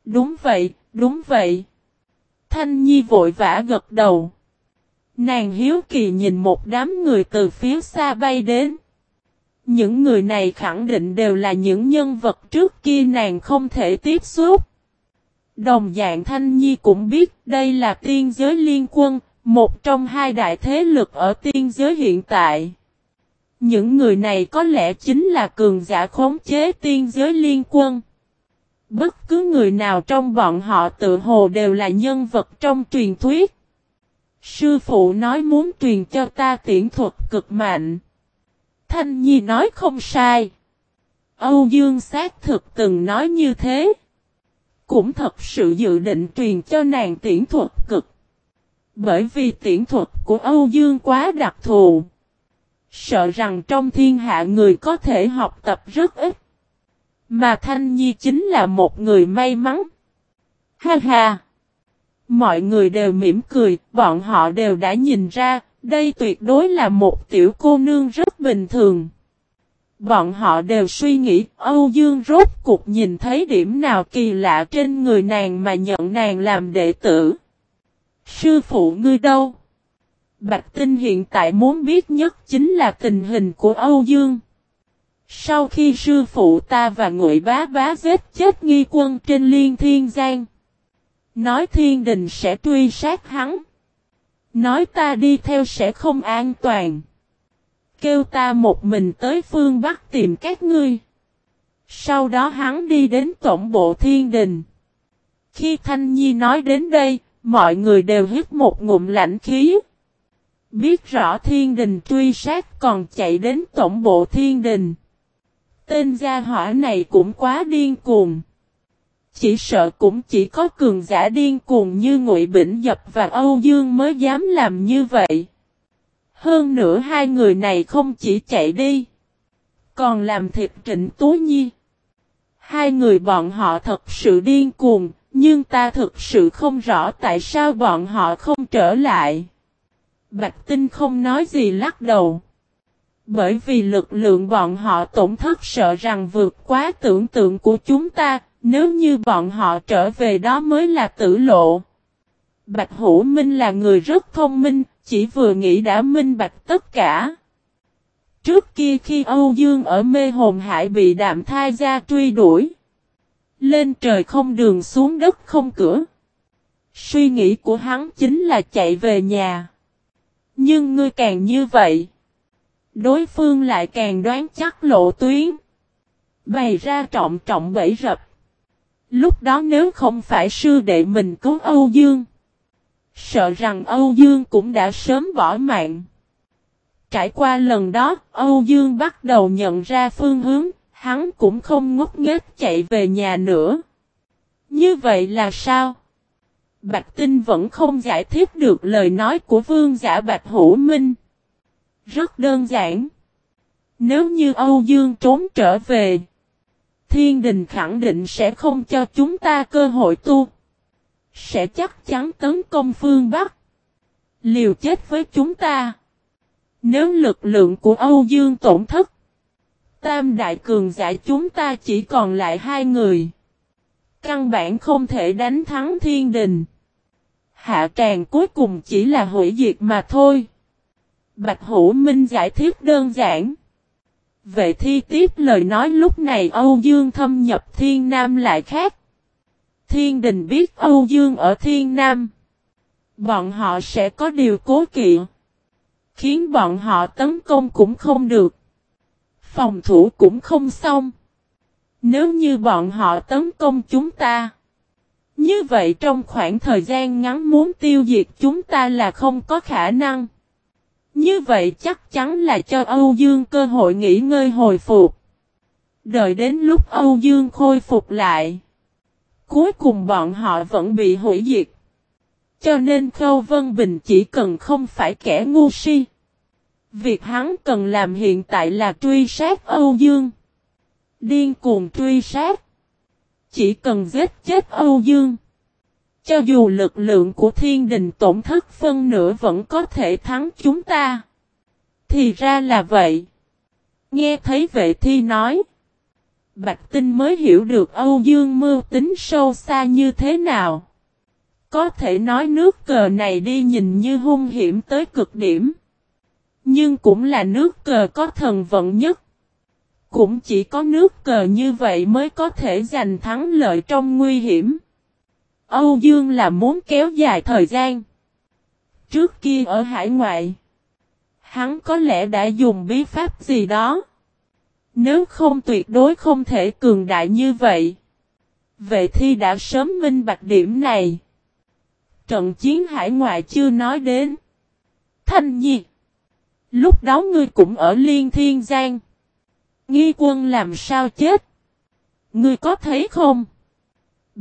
Đúng vậy, đúng vậy. Thanh Nhi vội vã gật đầu. Nàng hiếu kỳ nhìn một đám người từ phía xa bay đến. Những người này khẳng định đều là những nhân vật trước kia nàng không thể tiếp xúc. Đồng dạng Thanh Nhi cũng biết đây là tiên giới liên quân, một trong hai đại thế lực ở tiên giới hiện tại. Những người này có lẽ chính là cường giả khống chế tiên giới liên quân. Bất cứ người nào trong bọn họ tự hồ đều là nhân vật trong truyền thuyết. Sư phụ nói muốn truyền cho ta tiễn thuật cực mạnh. Thanh Nhi nói không sai. Âu Dương xác thực từng nói như thế. Cũng thật sự dự định truyền cho nàng tiễn thuật cực. Bởi vì tiễn thuật của Âu Dương quá đặc thù. Sợ rằng trong thiên hạ người có thể học tập rất ít. Mà Thanh Nhi chính là một người may mắn. Ha ha! Mọi người đều mỉm cười, bọn họ đều đã nhìn ra, đây tuyệt đối là một tiểu cô nương rất bình thường. Bọn họ đều suy nghĩ, Âu Dương rốt cuộc nhìn thấy điểm nào kỳ lạ trên người nàng mà nhận nàng làm đệ tử. Sư phụ ngươi đâu? Bạch Tinh hiện tại muốn biết nhất chính là tình hình của Âu Dương. Sau khi sư phụ ta và ngụy bá bá giết chết nghi quân trên liên thiên giang. Nói thiên đình sẽ truy sát hắn. Nói ta đi theo sẽ không an toàn. Kêu ta một mình tới phương Bắc tìm các ngươi. Sau đó hắn đi đến tổng bộ thiên đình. Khi Thanh Nhi nói đến đây, mọi người đều hít một ngụm lạnh khí. Biết rõ thiên đình truy sát còn chạy đến tổng bộ thiên đình. Tên gia hỏa này cũng quá điên cuồng. Chỉ sợ cũng chỉ có cường giả điên cuồng như Ngụy Bỉnh Dập và Âu Dương mới dám làm như vậy. Hơn nữa hai người này không chỉ chạy đi, còn làm thịt Trịnh Tú Nhi. Hai người bọn họ thật sự điên cuồng, nhưng ta thực sự không rõ tại sao bọn họ không trở lại. Bạch Tinh không nói gì lắc đầu. Bởi vì lực lượng bọn họ tổn thất sợ rằng vượt quá tưởng tượng của chúng ta, nếu như bọn họ trở về đó mới là tử lộ. Bạch Hữu Minh là người rất thông minh, chỉ vừa nghĩ đã minh bạch tất cả. Trước kia khi Âu Dương ở mê hồn hải bị đạm thai ra truy đuổi. Lên trời không đường xuống đất không cửa. Suy nghĩ của hắn chính là chạy về nhà. Nhưng ngươi càng như vậy. Đối phương lại càng đoán chắc lộ tuyến. Bày ra trọng trọng bẫy rập. Lúc đó nếu không phải sư đệ mình cứu Âu Dương. Sợ rằng Âu Dương cũng đã sớm bỏ mạng. Trải qua lần đó, Âu Dương bắt đầu nhận ra phương hướng, hắn cũng không ngốc nghếch chạy về nhà nữa. Như vậy là sao? Bạch Tinh vẫn không giải thích được lời nói của vương giả Bạch Hữu Minh. Rất đơn giản. Nếu như Âu Dương trốn trở về, thiên đình khẳng định sẽ không cho chúng ta cơ hội tu. Sẽ chắc chắn tấn công phương Bắc. Liều chết với chúng ta. Nếu lực lượng của Âu Dương tổn thất, Tam đại cường giải chúng ta chỉ còn lại hai người. Căn bản không thể đánh thắng thiên đình. Hạ tràng cuối cùng chỉ là hủy diệt mà thôi. Bạch Hữu Minh giải thích đơn giản. Vệ thi tiếp lời nói lúc này Âu Dương thâm nhập thiên nam lại khác. Thiên đình biết Âu Dương ở thiên nam. Bọn họ sẽ có điều cố kỵ. Khiến bọn họ tấn công cũng không được. Phòng thủ cũng không xong. Nếu như bọn họ tấn công chúng ta. Như vậy trong khoảng thời gian ngắn muốn tiêu diệt chúng ta là không có khả năng. Như vậy chắc chắn là cho Âu Dương cơ hội nghỉ ngơi hồi phục. Đợi đến lúc Âu Dương khôi phục lại. Cuối cùng bọn họ vẫn bị hủy diệt. Cho nên Khâu Vân Bình chỉ cần không phải kẻ ngu si. Việc hắn cần làm hiện tại là truy sát Âu Dương. Điên cuồng truy sát. Chỉ cần giết chết Âu Dương. Cho dù lực lượng của thiên đình tổn thất phân nửa vẫn có thể thắng chúng ta. Thì ra là vậy. Nghe thấy vệ thi nói. Bạch Tinh mới hiểu được Âu Dương mưu tính sâu xa như thế nào. Có thể nói nước cờ này đi nhìn như hung hiểm tới cực điểm. Nhưng cũng là nước cờ có thần vận nhất. Cũng chỉ có nước cờ như vậy mới có thể giành thắng lợi trong nguy hiểm. Âu Dương là muốn kéo dài thời gian. Trước kia ở hải ngoại, hắn có lẽ đã dùng bí pháp gì đó. Nếu không tuyệt đối không thể cường đại như vậy. Vệ thi đã sớm minh bạch điểm này. Trận chiến hải ngoại chưa nói đến. Thanh nhi. Lúc đó ngươi cũng ở Liên Thiên Giang. Nghi quân làm sao chết? Ngươi có thấy không?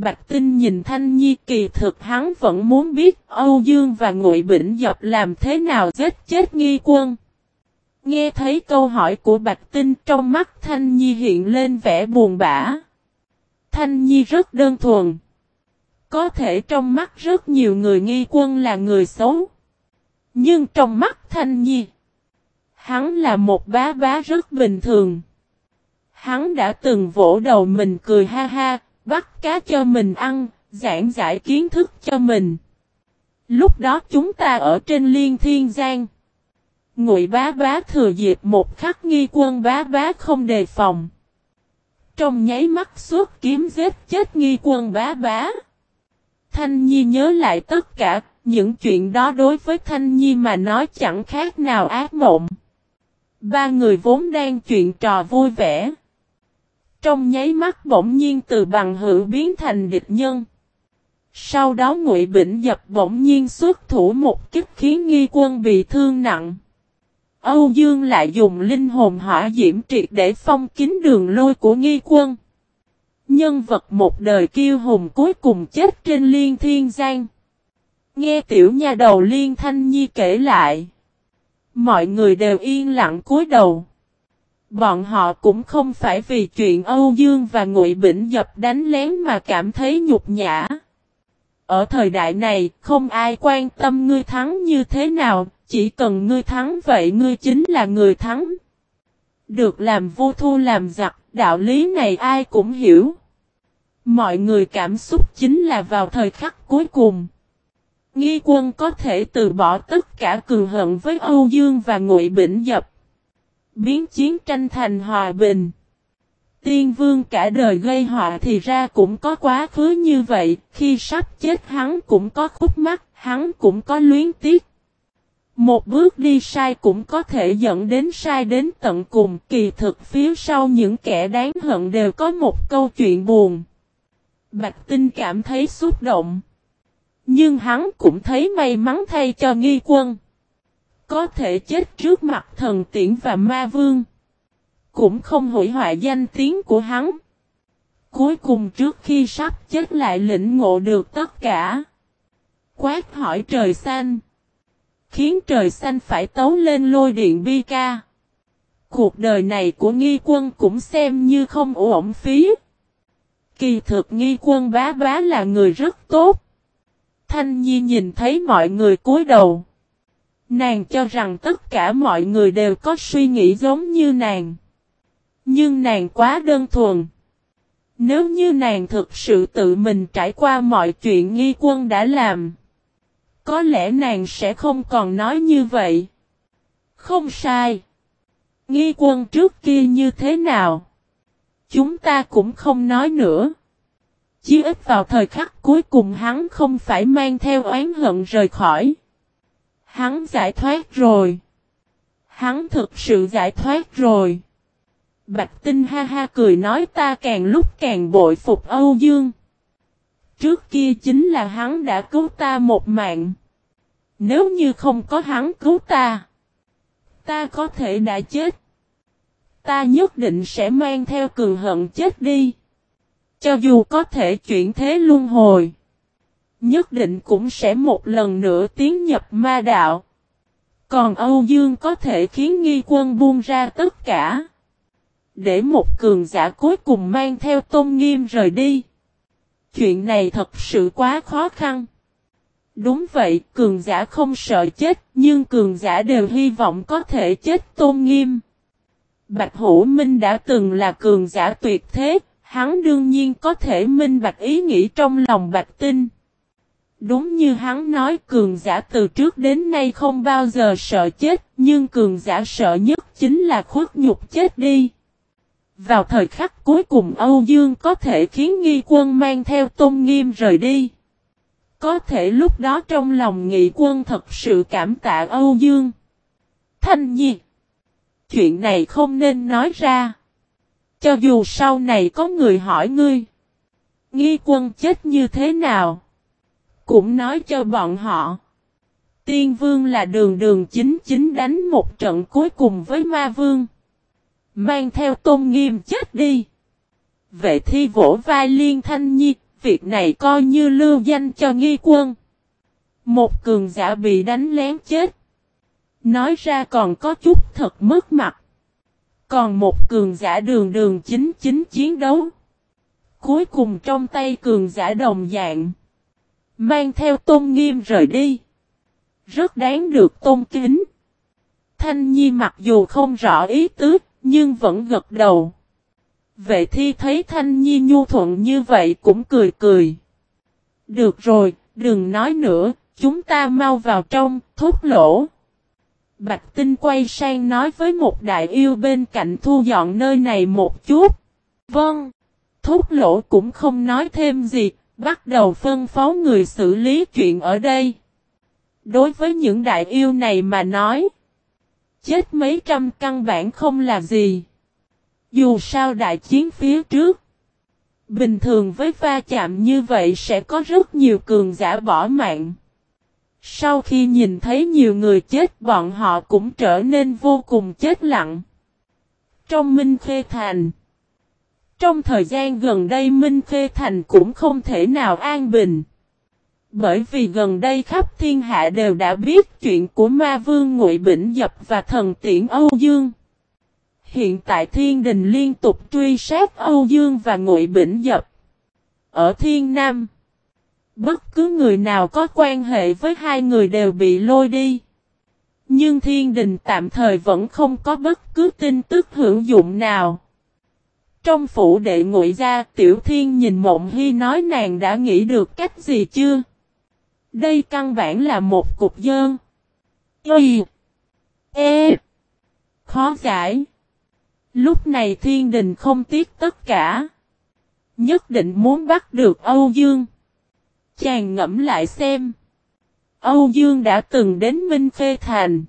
Bạch Tinh nhìn Thanh Nhi kỳ thực hắn vẫn muốn biết Âu Dương và Ngụy Bỉnh Dập làm thế nào giết chết nghi quân. Nghe thấy câu hỏi của Bạch Tinh trong mắt Thanh Nhi hiện lên vẻ buồn bã. Thanh Nhi rất đơn thuần. Có thể trong mắt rất nhiều người nghi quân là người xấu. Nhưng trong mắt Thanh Nhi, hắn là một bá bá rất bình thường. Hắn đã từng vỗ đầu mình cười ha ha, bắt cá cho mình ăn, giảng giải kiến thức cho mình. Lúc đó chúng ta ở trên liên thiên giang. Ngụy bá bá thừa dịp một khắc nghi quân bá bá không đề phòng. Trong nháy mắt suốt kiếm giết chết nghi quân bá bá. Thanh Nhi nhớ lại tất cả, những chuyện đó đối với Thanh Nhi mà nói chẳng khác nào ác mộng. Ba người vốn đang chuyện trò vui vẻ. Trong nháy mắt bỗng nhiên từ bằng hữu biến thành địch nhân. Sau đó Ngụy Bỉnh Dập bỗng nhiên xuất thủ một kích khiến nghi quân bị thương nặng. Âu Dương lại dùng linh hồn hỏa diễm triệt để phong kín đường lôi của nghi quân. Nhân vật một đời kiêu hùng cuối cùng chết trên liên thiên giang. Nghe tiểu nha đầu liên thanh nhi kể lại. Mọi người đều yên lặng cúi đầu. Bọn họ cũng không phải vì chuyện Âu Dương và Ngụy Bỉnh Dập đánh lén mà cảm thấy nhục nhã. Ở thời đại này, không ai quan tâm ngươi thắng như thế nào, chỉ cần ngươi thắng vậy ngươi chính là người thắng. Được làm vô thu làm giặc, đạo lý này ai cũng hiểu. Mọi người cảm xúc chính là vào thời khắc cuối cùng. Nghi quân có thể từ bỏ tất cả cường hận với Âu Dương và Ngụy Bỉnh Dập biến chiến tranh thành hòa bình. Tiên vương cả đời gây họa thì ra cũng có quá khứ như vậy, khi sắp chết hắn cũng có khúc mắt, hắn cũng có luyến tiếc. Một bước đi sai cũng có thể dẫn đến sai đến tận cùng, kỳ thực phía sau những kẻ đáng hận đều có một câu chuyện buồn. Bạch Tinh cảm thấy xúc động. Nhưng hắn cũng thấy may mắn thay cho nghi quân. Có thể chết trước mặt thần tiễn và ma vương. Cũng không hủy hoại danh tiếng của hắn. Cuối cùng trước khi sắp chết lại lĩnh ngộ được tất cả. Quát hỏi trời xanh. Khiến trời xanh phải tấu lên lôi điện bi ca. Cuộc đời này của nghi quân cũng xem như không ổn phí. Kỳ thực nghi quân bá bá là người rất tốt. Thanh Nhi nhìn thấy mọi người cúi đầu. Nàng cho rằng tất cả mọi người đều có suy nghĩ giống như nàng. Nhưng nàng quá đơn thuần. Nếu như nàng thực sự tự mình trải qua mọi chuyện nghi quân đã làm. Có lẽ nàng sẽ không còn nói như vậy. Không sai. Nghi quân trước kia như thế nào? Chúng ta cũng không nói nữa. Chí ít vào thời khắc cuối cùng hắn không phải mang theo oán hận rời khỏi. Hắn giải thoát rồi. Hắn thực sự giải thoát rồi. Bạch Tinh ha ha cười nói ta càng lúc càng bội phục Âu Dương. Trước kia chính là hắn đã cứu ta một mạng. Nếu như không có hắn cứu ta, ta có thể đã chết. Ta nhất định sẽ mang theo cường hận chết đi. Cho dù có thể chuyển thế luân hồi, nhất định cũng sẽ một lần nữa tiến nhập ma đạo. Còn Âu Dương có thể khiến nghi quân buông ra tất cả. Để một cường giả cuối cùng mang theo tôn nghiêm rời đi. Chuyện này thật sự quá khó khăn. Đúng vậy, cường giả không sợ chết, nhưng cường giả đều hy vọng có thể chết tôn nghiêm. Bạch Hữu Minh đã từng là cường giả tuyệt thế, hắn đương nhiên có thể minh bạch ý nghĩ trong lòng Bạch Tinh. Đúng như hắn nói cường giả từ trước đến nay không bao giờ sợ chết, nhưng cường giả sợ nhất chính là khuất nhục chết đi. Vào thời khắc cuối cùng Âu Dương có thể khiến nghi quân mang theo tôn nghiêm rời đi. Có thể lúc đó trong lòng nghị quân thật sự cảm tạ Âu Dương. Thanh nhi. Chuyện này không nên nói ra. Cho dù sau này có người hỏi ngươi. Nghi quân chết như thế nào? Cũng nói cho bọn họ. Tiên vương là đường đường chính chính đánh một trận cuối cùng với ma vương. Mang theo tôn nghiêm chết đi. Vệ thi vỗ vai liên thanh nhi, việc này coi như lưu danh cho nghi quân. Một cường giả bị đánh lén chết. Nói ra còn có chút thật mất mặt. Còn một cường giả đường đường chính chính chiến đấu. Cuối cùng trong tay cường giả đồng dạng. Mang theo tôn nghiêm rời đi. Rất đáng được tôn kính. Thanh Nhi mặc dù không rõ ý tứ, nhưng vẫn gật đầu. Vệ thi thấy Thanh Nhi nhu thuận như vậy cũng cười cười. Được rồi, đừng nói nữa, chúng ta mau vào trong, thúc lỗ. Bạch Tinh quay sang nói với một đại yêu bên cạnh thu dọn nơi này một chút. Vâng. Thúc lỗ cũng không nói thêm gì, bắt đầu phân phó người xử lý chuyện ở đây. Đối với những đại yêu này mà nói, chết mấy trăm căn bản không là gì. Dù sao đại chiến phía trước, bình thường với va chạm như vậy sẽ có rất nhiều cường giả bỏ mạng. Sau khi nhìn thấy nhiều người chết bọn họ cũng trở nên vô cùng chết lặng. Trong Minh Khê Thành trong thời gian gần đây Minh Khê Thành cũng không thể nào an bình. Bởi vì gần đây khắp thiên hạ đều đã biết chuyện của ma vương Ngụy Bỉnh Dập và thần tiễn Âu Dương. Hiện tại thiên đình liên tục truy sát Âu Dương và Ngụy Bỉnh Dập. Ở thiên nam, bất cứ người nào có quan hệ với hai người đều bị lôi đi. Nhưng thiên đình tạm thời vẫn không có bất cứ tin tức hữu dụng nào. Trong phủ đệ ngụy ra tiểu thiên nhìn mộng hy nói nàng đã nghĩ được cách gì chưa? Đây căn bản là một cục dơn. Y. E. Khó giải. Lúc này thiên đình không tiếc tất cả. Nhất định muốn bắt được Âu Dương. Chàng ngẫm lại xem. Âu Dương đã từng đến Minh Khê Thành.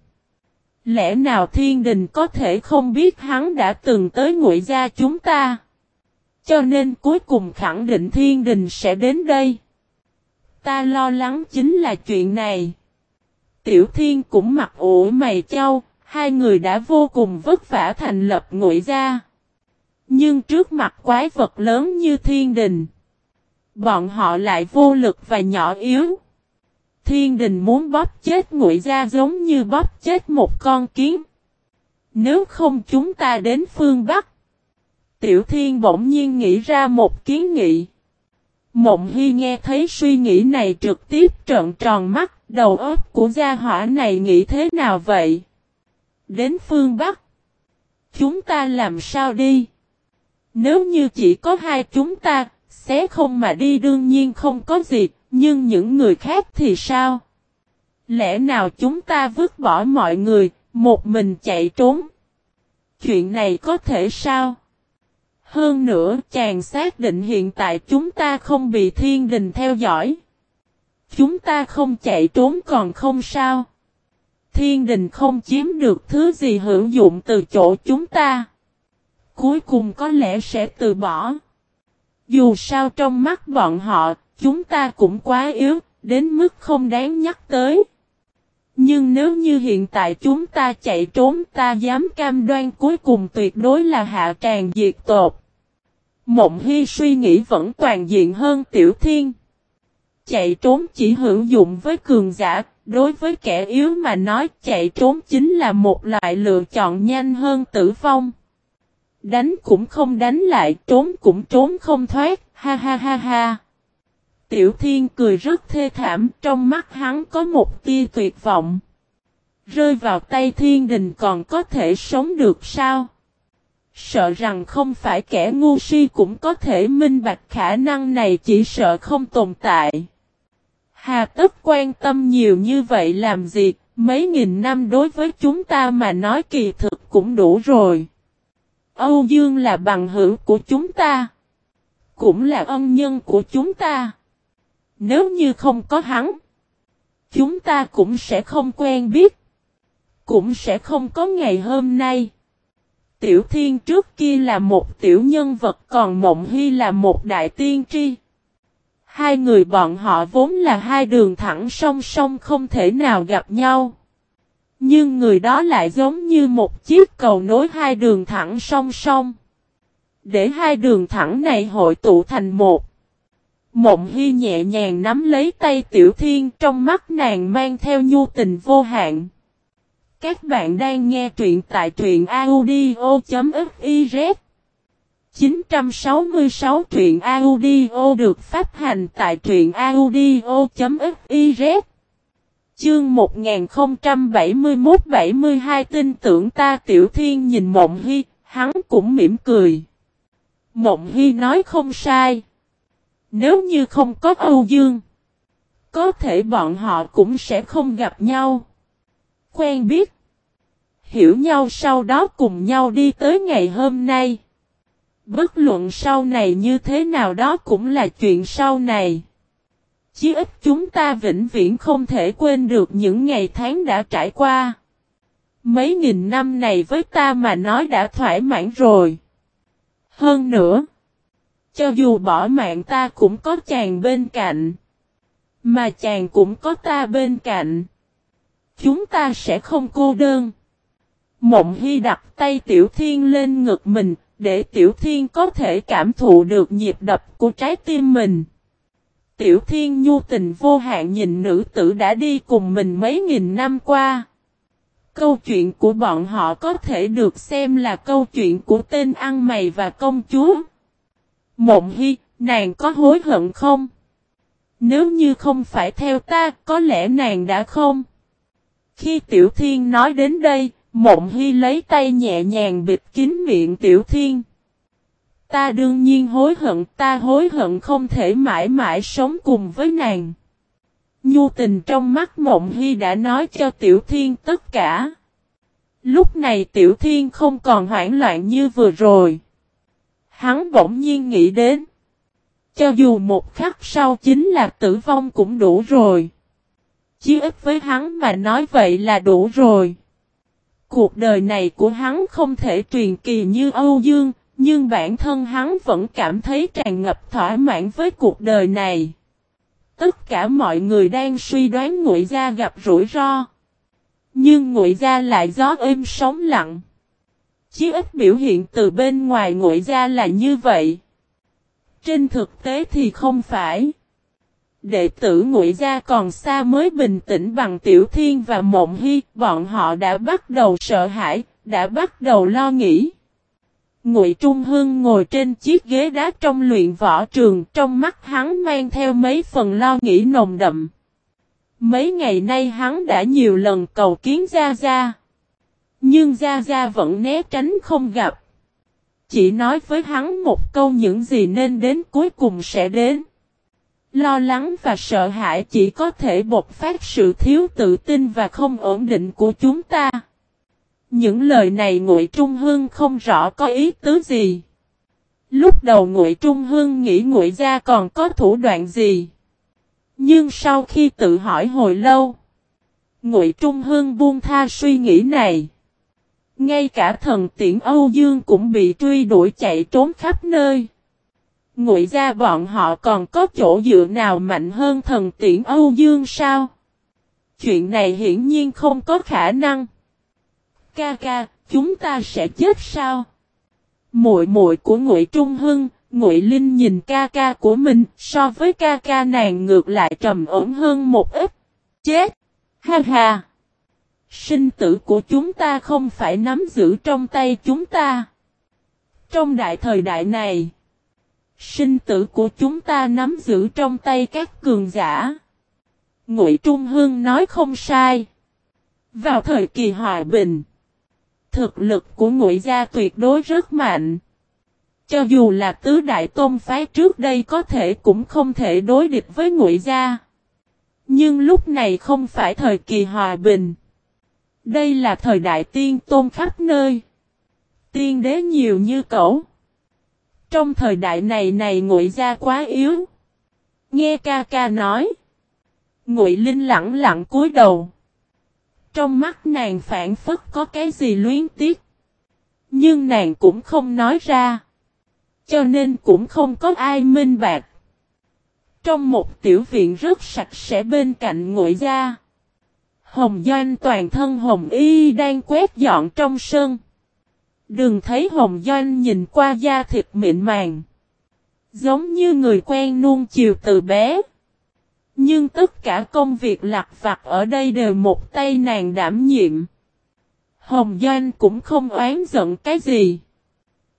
Lẽ nào thiên đình có thể không biết hắn đã từng tới ngụy gia chúng ta? Cho nên cuối cùng khẳng định thiên đình sẽ đến đây. Ta lo lắng chính là chuyện này. Tiểu thiên cũng mặc ủ mày châu, hai người đã vô cùng vất vả thành lập ngụy gia. Nhưng trước mặt quái vật lớn như thiên đình, bọn họ lại vô lực và nhỏ yếu. Thiên đình muốn bóp chết ngụy gia giống như bóp chết một con kiến. Nếu không chúng ta đến phương Bắc. Tiểu thiên bỗng nhiên nghĩ ra một kiến nghị. Mộng Hy nghe thấy suy nghĩ này trực tiếp trợn tròn mắt, đầu óc của gia hỏa này nghĩ thế nào vậy? Đến phương Bắc. Chúng ta làm sao đi? Nếu như chỉ có hai chúng ta, sẽ không mà đi đương nhiên không có gì, nhưng những người khác thì sao? Lẽ nào chúng ta vứt bỏ mọi người, một mình chạy trốn? Chuyện này có thể sao? Hơn nữa chàng xác định hiện tại chúng ta không bị thiên đình theo dõi. Chúng ta không chạy trốn còn không sao. Thiên đình không chiếm được thứ gì hữu dụng từ chỗ chúng ta. Cuối cùng có lẽ sẽ từ bỏ. Dù sao trong mắt bọn họ, chúng ta cũng quá yếu, đến mức không đáng nhắc tới. Nhưng nếu như hiện tại chúng ta chạy trốn ta dám cam đoan cuối cùng tuyệt đối là hạ tràng diệt tột. Mộng Hy suy nghĩ vẫn toàn diện hơn Tiểu Thiên. Chạy trốn chỉ hữu dụng với cường giả, đối với kẻ yếu mà nói chạy trốn chính là một loại lựa chọn nhanh hơn tử vong. Đánh cũng không đánh lại, trốn cũng trốn không thoát, ha ha ha ha. Tiểu Thiên cười rất thê thảm, trong mắt hắn có một tia tuyệt vọng. Rơi vào tay thiên đình còn có thể sống được sao? Sợ rằng không phải kẻ ngu si cũng có thể minh bạch khả năng này chỉ sợ không tồn tại. Hà tất quan tâm nhiều như vậy làm gì, mấy nghìn năm đối với chúng ta mà nói kỳ thực cũng đủ rồi. Âu Dương là bằng hữu của chúng ta. Cũng là ân nhân của chúng ta. Nếu như không có hắn, chúng ta cũng sẽ không quen biết. Cũng sẽ không có ngày hôm nay. Tiểu Thiên trước kia là một tiểu nhân vật còn Mộng Hy là một đại tiên tri. Hai người bọn họ vốn là hai đường thẳng song song không thể nào gặp nhau. Nhưng người đó lại giống như một chiếc cầu nối hai đường thẳng song song. Để hai đường thẳng này hội tụ thành một. Mộng Hy nhẹ nhàng nắm lấy tay Tiểu Thiên trong mắt nàng mang theo nhu tình vô hạn. Các bạn đang nghe truyện tại truyện audio.fiz 966 truyện audio được phát hành tại truyện audio.fiz Chương 1071-72 tin tưởng ta Tiểu Thiên nhìn Mộng Hy, hắn cũng mỉm cười. Mộng Hy nói không sai. Nếu như không có Âu Dương, có thể bọn họ cũng sẽ không gặp nhau. Quen biết, hiểu nhau sau đó cùng nhau đi tới ngày hôm nay. Bất luận sau này như thế nào đó cũng là chuyện sau này. Chí ít chúng ta vĩnh viễn không thể quên được những ngày tháng đã trải qua. Mấy nghìn năm này với ta mà nói đã thoải mãn rồi. Hơn nữa, cho dù bỏ mạng ta cũng có chàng bên cạnh. Mà chàng cũng có ta bên cạnh. Chúng ta sẽ không cô đơn. Mộng Hy đặt tay Tiểu Thiên lên ngực mình, để Tiểu Thiên có thể cảm thụ được nhịp đập của trái tim mình. Tiểu Thiên nhu tình vô hạn nhìn nữ tử đã đi cùng mình mấy nghìn năm qua. Câu chuyện của bọn họ có thể được xem là câu chuyện của tên ăn mày và công chúa. Mộng Hy, nàng có hối hận không? Nếu như không phải theo ta, có lẽ nàng đã không. Khi Tiểu Thiên nói đến đây, Mộng Hy lấy tay nhẹ nhàng bịt kín miệng Tiểu Thiên. Ta đương nhiên hối hận, ta hối hận không thể mãi mãi sống cùng với nàng. Nhu tình trong mắt Mộng Hy đã nói cho Tiểu Thiên tất cả. Lúc này Tiểu Thiên không còn hoảng loạn như vừa rồi. Hắn bỗng nhiên nghĩ đến. Cho dù một khắc sau chính là tử vong cũng đủ rồi. Chí ít với hắn mà nói vậy là đủ rồi. Cuộc đời này của hắn không thể truyền kỳ như Âu Dương, nhưng bản thân hắn vẫn cảm thấy tràn ngập thỏa mãn với cuộc đời này. Tất cả mọi người đang suy đoán ngụy gia gặp rủi ro. Nhưng ngụy gia lại gió êm sóng lặng. Chí ít biểu hiện từ bên ngoài ngụy ra là như vậy. Trên thực tế thì không phải. Đệ tử ngụy gia còn xa mới bình tĩnh bằng Tiểu Thiên và Mộng Hy, bọn họ đã bắt đầu sợ hãi, đã bắt đầu lo nghĩ. Ngụy Trung Hưng ngồi trên chiếc ghế đá trong luyện võ trường, trong mắt hắn mang theo mấy phần lo nghĩ nồng đậm. Mấy ngày nay hắn đã nhiều lần cầu kiến Gia Gia. Nhưng Gia Gia vẫn né tránh không gặp. Chỉ nói với hắn một câu những gì nên đến cuối cùng sẽ đến. Lo lắng và sợ hãi chỉ có thể bộc phát sự thiếu tự tin và không ổn định của chúng ta. Những lời này Ngụy Trung hương không rõ có ý tứ gì. Lúc đầu Ngụy Trung hương nghĩ Ngụy gia còn có thủ đoạn gì. Nhưng sau khi tự hỏi hồi lâu, Ngụy Trung hương buông tha suy nghĩ này. Ngay cả thần tiễn Âu Dương cũng bị truy đuổi chạy trốn khắp nơi. Ngụy ra bọn họ còn có chỗ dựa nào mạnh hơn thần tiễn Âu Dương sao? Chuyện này hiển nhiên không có khả năng. Ca ca, chúng ta sẽ chết sao? Muội muội của Ngụy Trung Hưng, Ngụy Linh nhìn ca ca của mình, so với ca ca nàng ngược lại trầm ổn hơn một ít. Chết! Ha ha! Sinh tử của chúng ta không phải nắm giữ trong tay chúng ta. Trong đại thời đại này, sinh tử của chúng ta nắm giữ trong tay các cường giả. Ngụy Trung Hương nói không sai. Vào thời kỳ hòa bình, thực lực của Ngụy gia tuyệt đối rất mạnh. Cho dù là tứ đại tôn phái trước đây có thể cũng không thể đối địch với Ngụy gia. Nhưng lúc này không phải thời kỳ hòa bình. Đây là thời đại tiên tôn khắp nơi. Tiên đế nhiều như cẩu. Trong thời đại này này ngụy gia quá yếu. Nghe ca ca nói. Ngụy Linh lặng lặng cúi đầu. Trong mắt nàng phản phất có cái gì luyến tiếc. Nhưng nàng cũng không nói ra. Cho nên cũng không có ai minh bạc. Trong một tiểu viện rất sạch sẽ bên cạnh ngụy gia. Hồng Doanh toàn thân Hồng Y đang quét dọn trong sân. Đừng thấy Hồng Doanh nhìn qua da thịt mịn màng. Giống như người quen nuông chiều từ bé. Nhưng tất cả công việc lặt vặt ở đây đều một tay nàng đảm nhiệm. Hồng Doanh cũng không oán giận cái gì.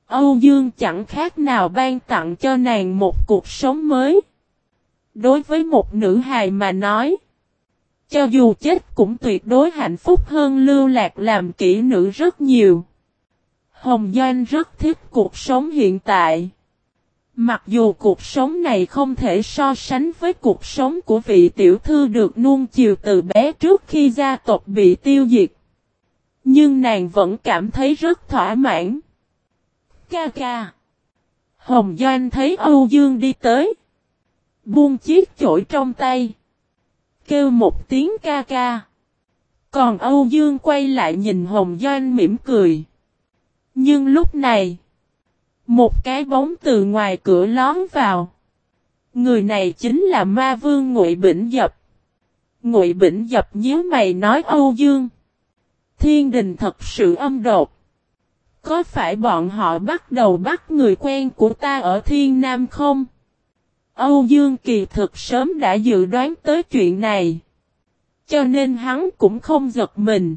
Âu Dương chẳng khác nào ban tặng cho nàng một cuộc sống mới. Đối với một nữ hài mà nói. Cho dù chết cũng tuyệt đối hạnh phúc hơn lưu lạc làm kỹ nữ rất nhiều. Hồng Doanh rất thích cuộc sống hiện tại. Mặc dù cuộc sống này không thể so sánh với cuộc sống của vị tiểu thư được nuông chiều từ bé trước khi gia tộc bị tiêu diệt. Nhưng nàng vẫn cảm thấy rất thỏa mãn. Ca ca. Hồng Doanh thấy Âu Dương đi tới. Buông chiếc chổi trong tay. Kêu một tiếng ca ca. Còn Âu Dương quay lại nhìn Hồng Doanh mỉm cười. Nhưng lúc này. Một cái bóng từ ngoài cửa lón vào. Người này chính là ma vương Ngụy Bỉnh Dập. Ngụy Bỉnh Dập nhíu mày nói Âu Dương. Thiên đình thật sự âm đột. Có phải bọn họ bắt đầu bắt người quen của ta ở Thiên Nam không? Âu Dương kỳ thực sớm đã dự đoán tới chuyện này. Cho nên hắn cũng không giật mình.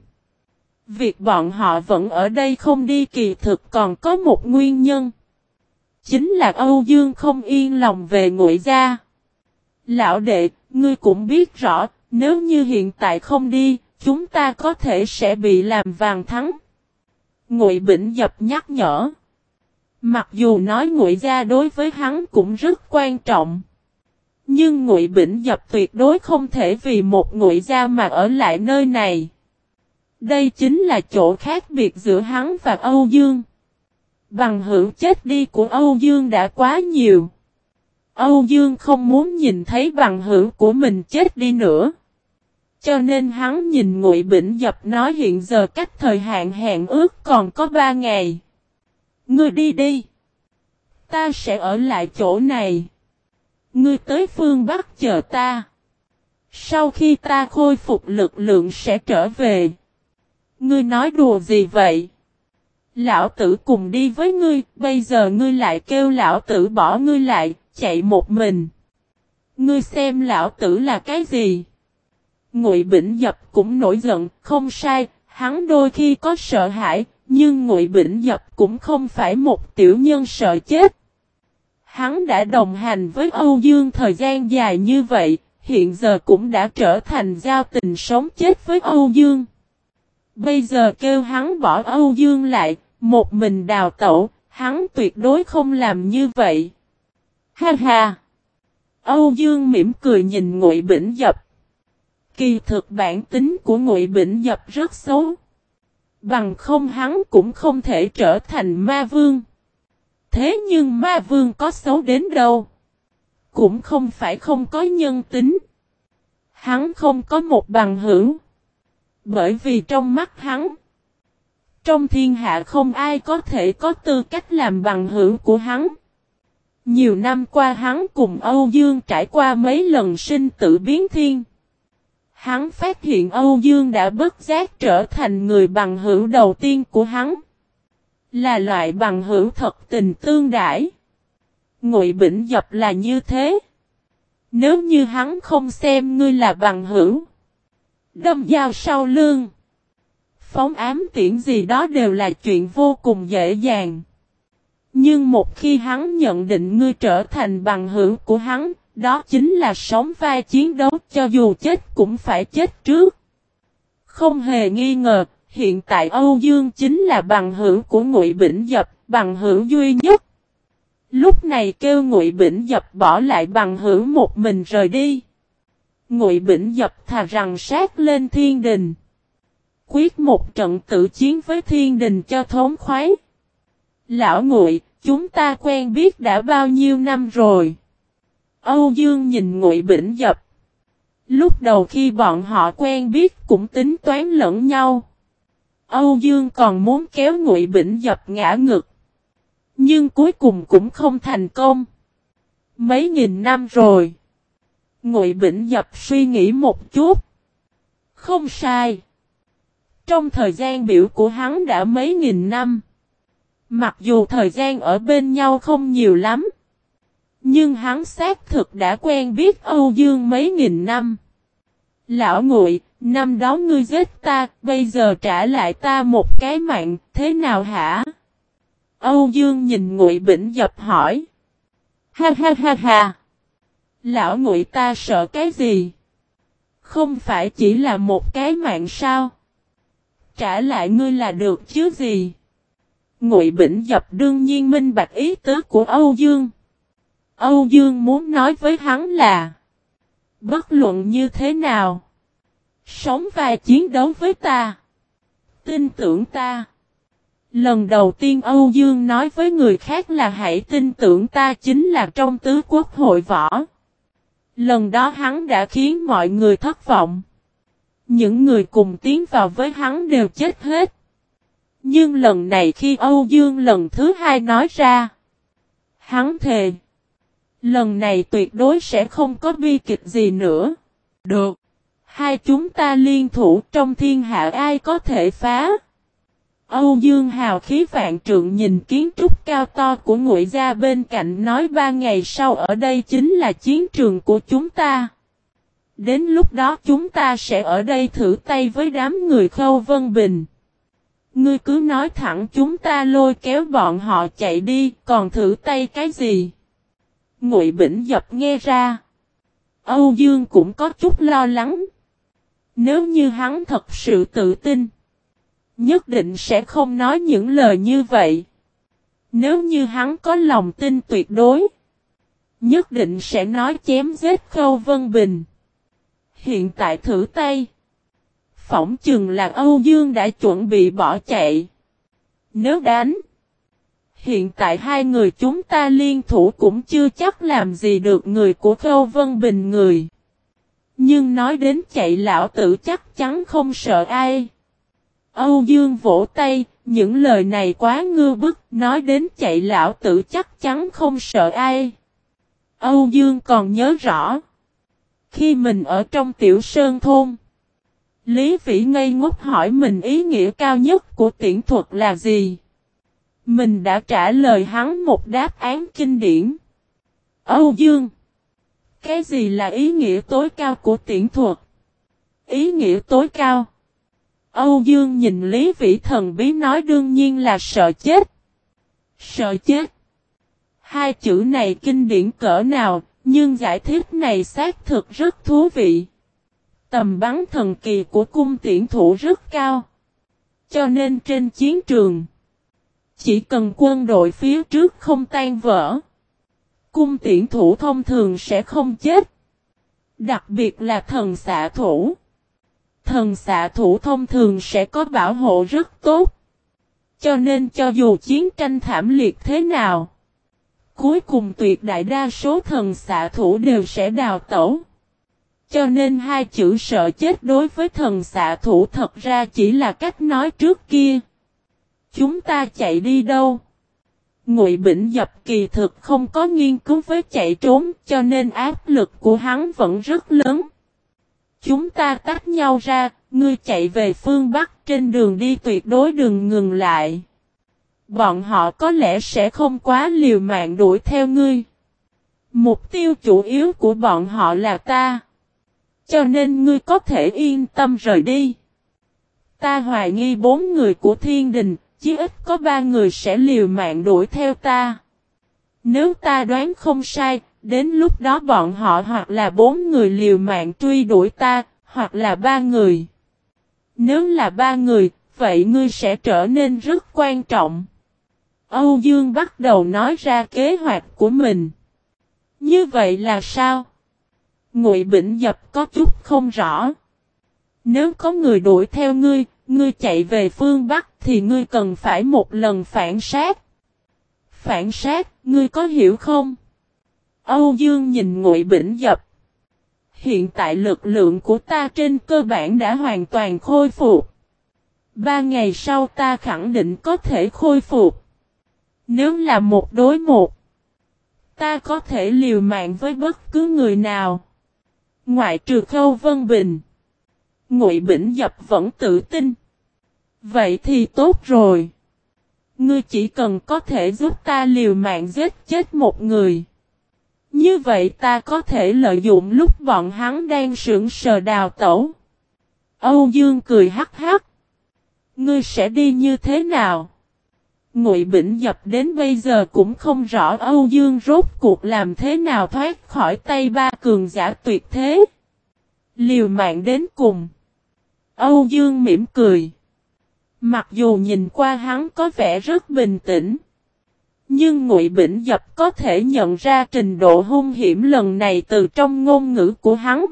Việc bọn họ vẫn ở đây không đi kỳ thực còn có một nguyên nhân. Chính là Âu Dương không yên lòng về ngụy gia. Lão đệ, ngươi cũng biết rõ, nếu như hiện tại không đi, chúng ta có thể sẽ bị làm vàng thắng. Ngụy Bỉnh dập nhắc nhở. Mặc dù nói ngụy gia đối với hắn cũng rất quan trọng. Nhưng ngụy Bỉnh dập tuyệt đối không thể vì một ngụy gia mà ở lại nơi này. Đây chính là chỗ khác biệt giữa hắn và Âu Dương. Bằng hữu chết đi của Âu Dương đã quá nhiều. Âu Dương không muốn nhìn thấy bằng hữu của mình chết đi nữa. Cho nên hắn nhìn Ngụy Bỉnh Dập nói hiện giờ cách thời hạn hẹn ước còn có ba ngày. Ngươi đi đi. Ta sẽ ở lại chỗ này. Ngươi tới phương Bắc chờ ta. Sau khi ta khôi phục lực lượng sẽ trở về. Ngươi nói đùa gì vậy? Lão tử cùng đi với ngươi, bây giờ ngươi lại kêu lão tử bỏ ngươi lại, chạy một mình. Ngươi xem lão tử là cái gì? Ngụy Bỉnh Dập cũng nổi giận, không sai, hắn đôi khi có sợ hãi, nhưng Ngụy Bỉnh Dập cũng không phải một tiểu nhân sợ chết. Hắn đã đồng hành với Âu Dương thời gian dài như vậy, hiện giờ cũng đã trở thành giao tình sống chết với Âu Dương. Bây giờ kêu hắn bỏ Âu Dương lại, một mình đào tẩu, hắn tuyệt đối không làm như vậy. Ha ha! Âu Dương mỉm cười nhìn Ngụy Bỉnh Dập. Kỳ thực bản tính của Ngụy Bỉnh Dập rất xấu. Bằng không hắn cũng không thể trở thành ma vương. Thế nhưng ma vương có xấu đến đâu? Cũng không phải không có nhân tính. Hắn không có một bằng hữu. Bởi vì trong mắt hắn, trong thiên hạ không ai có thể có tư cách làm bằng hữu của hắn. Nhiều năm qua hắn cùng Âu Dương trải qua mấy lần sinh tử biến thiên. Hắn phát hiện Âu Dương đã bất giác trở thành người bằng hữu đầu tiên của hắn. Là loại bằng hữu thật tình tương đãi. Ngụy Bỉnh Dập là như thế. Nếu như hắn không xem ngươi là bằng hữu. Đâm dao sau lưng. Phóng ám tiễn gì đó đều là chuyện vô cùng dễ dàng. Nhưng một khi hắn nhận định ngươi trở thành bằng hữu của hắn, đó chính là sống vai chiến đấu cho dù chết cũng phải chết trước. Không hề nghi ngờ, hiện tại Âu Dương chính là bằng hữu của Ngụy Bỉnh Dập, bằng hữu duy nhất. Lúc này kêu Ngụy Bỉnh Dập bỏ lại bằng hữu một mình rời đi. Ngụy Bỉnh Dập thà rằng sát lên thiên đình. Quyết một trận tự chiến với thiên đình cho thốn khoái. Lão Ngụy, chúng ta quen biết đã bao nhiêu năm rồi. Âu Dương nhìn Ngụy Bỉnh Dập. Lúc đầu khi bọn họ quen biết cũng tính toán lẫn nhau. Âu Dương còn muốn kéo Ngụy Bỉnh Dập ngã ngực. Nhưng cuối cùng cũng không thành công. Mấy nghìn năm rồi. Ngụy Bỉnh Dập suy nghĩ một chút. Không sai. Trong thời gian biểu của hắn đã mấy nghìn năm. Mặc dù thời gian ở bên nhau không nhiều lắm. Nhưng hắn xác thực đã quen biết Âu Dương mấy nghìn năm. Lão ngụy, năm đó ngươi giết ta, bây giờ trả lại ta một cái mạng, thế nào hả? Âu Dương nhìn ngụy bỉnh dập hỏi. Ha ha ha ha. Lão ngụy ta sợ cái gì? Không phải chỉ là một cái mạng sao? Trả lại ngươi là được chứ gì? Ngụy Bỉnh Dập đương nhiên minh bạch ý tứ của Âu Dương. Âu Dương muốn nói với hắn là, Bất luận như thế nào, Sống và chiến đấu với ta, Tin tưởng ta Lần đầu tiên Âu Dương nói với người khác là, hãy tin tưởng ta chính là trong tứ quốc hội võ. Lần đó hắn đã khiến mọi người thất vọng. Những người cùng tiến vào với hắn đều chết hết. Nhưng lần này khi Âu Dương lần thứ hai nói ra. Hắn thề. Lần này tuyệt đối sẽ không có bi kịch gì nữa. Được. Hai chúng ta liên thủ trong thiên hạ ai có thể phá. Âu Dương hào khí vạn trượng nhìn kiến trúc cao to của ngụy gia bên cạnh nói ba ngày sau ở đây chính là chiến trường của chúng ta. Đến lúc đó chúng ta sẽ ở đây thử tay với đám người khâu vân bình. Ngươi cứ nói thẳng chúng ta lôi kéo bọn họ chạy đi, còn thử tay cái gì? Ngụy Bỉnh Dập nghe ra. Âu Dương cũng có chút lo lắng. Nếu như hắn thật sự tự tin, nhất định sẽ không nói những lời như vậy. Nếu như hắn có lòng tin tuyệt đối, nhất định sẽ nói chém giết Khâu Vân Bình. Hiện tại thử tay. Phỏng chừng là Âu Dương đã chuẩn bị bỏ chạy. Nếu đánh, hiện tại hai người chúng ta liên thủ cũng chưa chắc làm gì được người của Khâu Vân Bình người. Nhưng nói đến chạy lão tử chắc chắn không sợ ai. Âu Dương vỗ tay, những lời này quá ngư bức, nói đến chạy lão tử chắc chắn không sợ ai. Âu Dương còn nhớ rõ. Khi mình ở trong tiểu sơn thôn, Lý Vĩ ngây ngốc hỏi mình ý nghĩa cao nhất của tiễn thuật là gì. Mình đã trả lời hắn một đáp án kinh điển. Âu Dương Cái gì là ý nghĩa tối cao của tiễn thuật? Ý nghĩa tối cao Âu Dương nhìn Lý Vĩ thần bí nói đương nhiên là sợ chết. Sợ chết. Hai chữ này kinh điển cỡ nào, nhưng giải thích này xác thực rất thú vị. Tầm bắn thần kỳ của cung tiễn thủ rất cao. Cho nên trên chiến trường, chỉ cần quân đội phía trước không tan vỡ, cung tiễn thủ thông thường sẽ không chết. Đặc biệt là thần xạ thủ. Thần xạ thủ thông thường sẽ có bảo hộ rất tốt. Cho nên cho dù chiến tranh thảm liệt thế nào, cuối cùng tuyệt đại đa số thần xạ thủ đều sẽ đào tẩu. Cho nên hai chữ sợ chết đối với thần xạ thủ thật ra chỉ là cách nói trước kia. Chúng ta chạy đi đâu? Ngụy Bỉnh Dập kỳ thực không có nghiên cứu với chạy trốn cho nên áp lực của hắn vẫn rất lớn. Chúng ta tách nhau ra, ngươi chạy về phương Bắc trên đường đi tuyệt đối đừng ngừng lại. Bọn họ có lẽ sẽ không quá liều mạng đuổi theo ngươi. Mục tiêu chủ yếu của bọn họ là ta. Cho nên ngươi có thể yên tâm rời đi. Ta hoài nghi bốn người của thiên đình, chí ít có ba người sẽ liều mạng đuổi theo ta. Nếu ta đoán không sai, đến lúc đó bọn họ hoặc là bốn người liều mạng truy đuổi ta, hoặc là ba người. Nếu là ba người, vậy ngươi sẽ trở nên rất quan trọng. Âu Dương bắt đầu nói ra kế hoạch của mình. Như vậy là sao? Ngụy Bỉnh Dập có chút không rõ. Nếu có người đuổi theo ngươi, ngươi chạy về phương Bắc thì ngươi cần phải một lần phản sát. Phản sát, ngươi có hiểu không? Âu Dương nhìn Ngụy Bỉnh Dập. Hiện tại lực lượng của ta trên cơ bản đã hoàn toàn khôi phục. Ba ngày sau ta khẳng định có thể khôi phục. Nếu là một đối một, ta có thể liều mạng với bất cứ người nào. Ngoại trừ Khâu Vân Bình. Ngụy Bỉnh Dập vẫn tự tin. Vậy thì tốt rồi. Ngươi chỉ cần có thể giúp ta liều mạng giết chết một người. Như vậy ta có thể lợi dụng lúc bọn hắn đang sững sờ đào tẩu. Âu Dương cười hắc hắc. Ngươi sẽ đi như thế nào? Ngụy Bỉnh Dập đến bây giờ cũng không rõ Âu Dương rốt cuộc làm thế nào thoát khỏi tay ba cường giả tuyệt thế. Liều mạng đến cùng. Âu Dương mỉm cười. Mặc dù nhìn qua hắn có vẻ rất bình tĩnh. Nhưng Ngụy Bỉnh Dập có thể nhận ra trình độ hung hiểm lần này từ trong ngôn ngữ của hắn.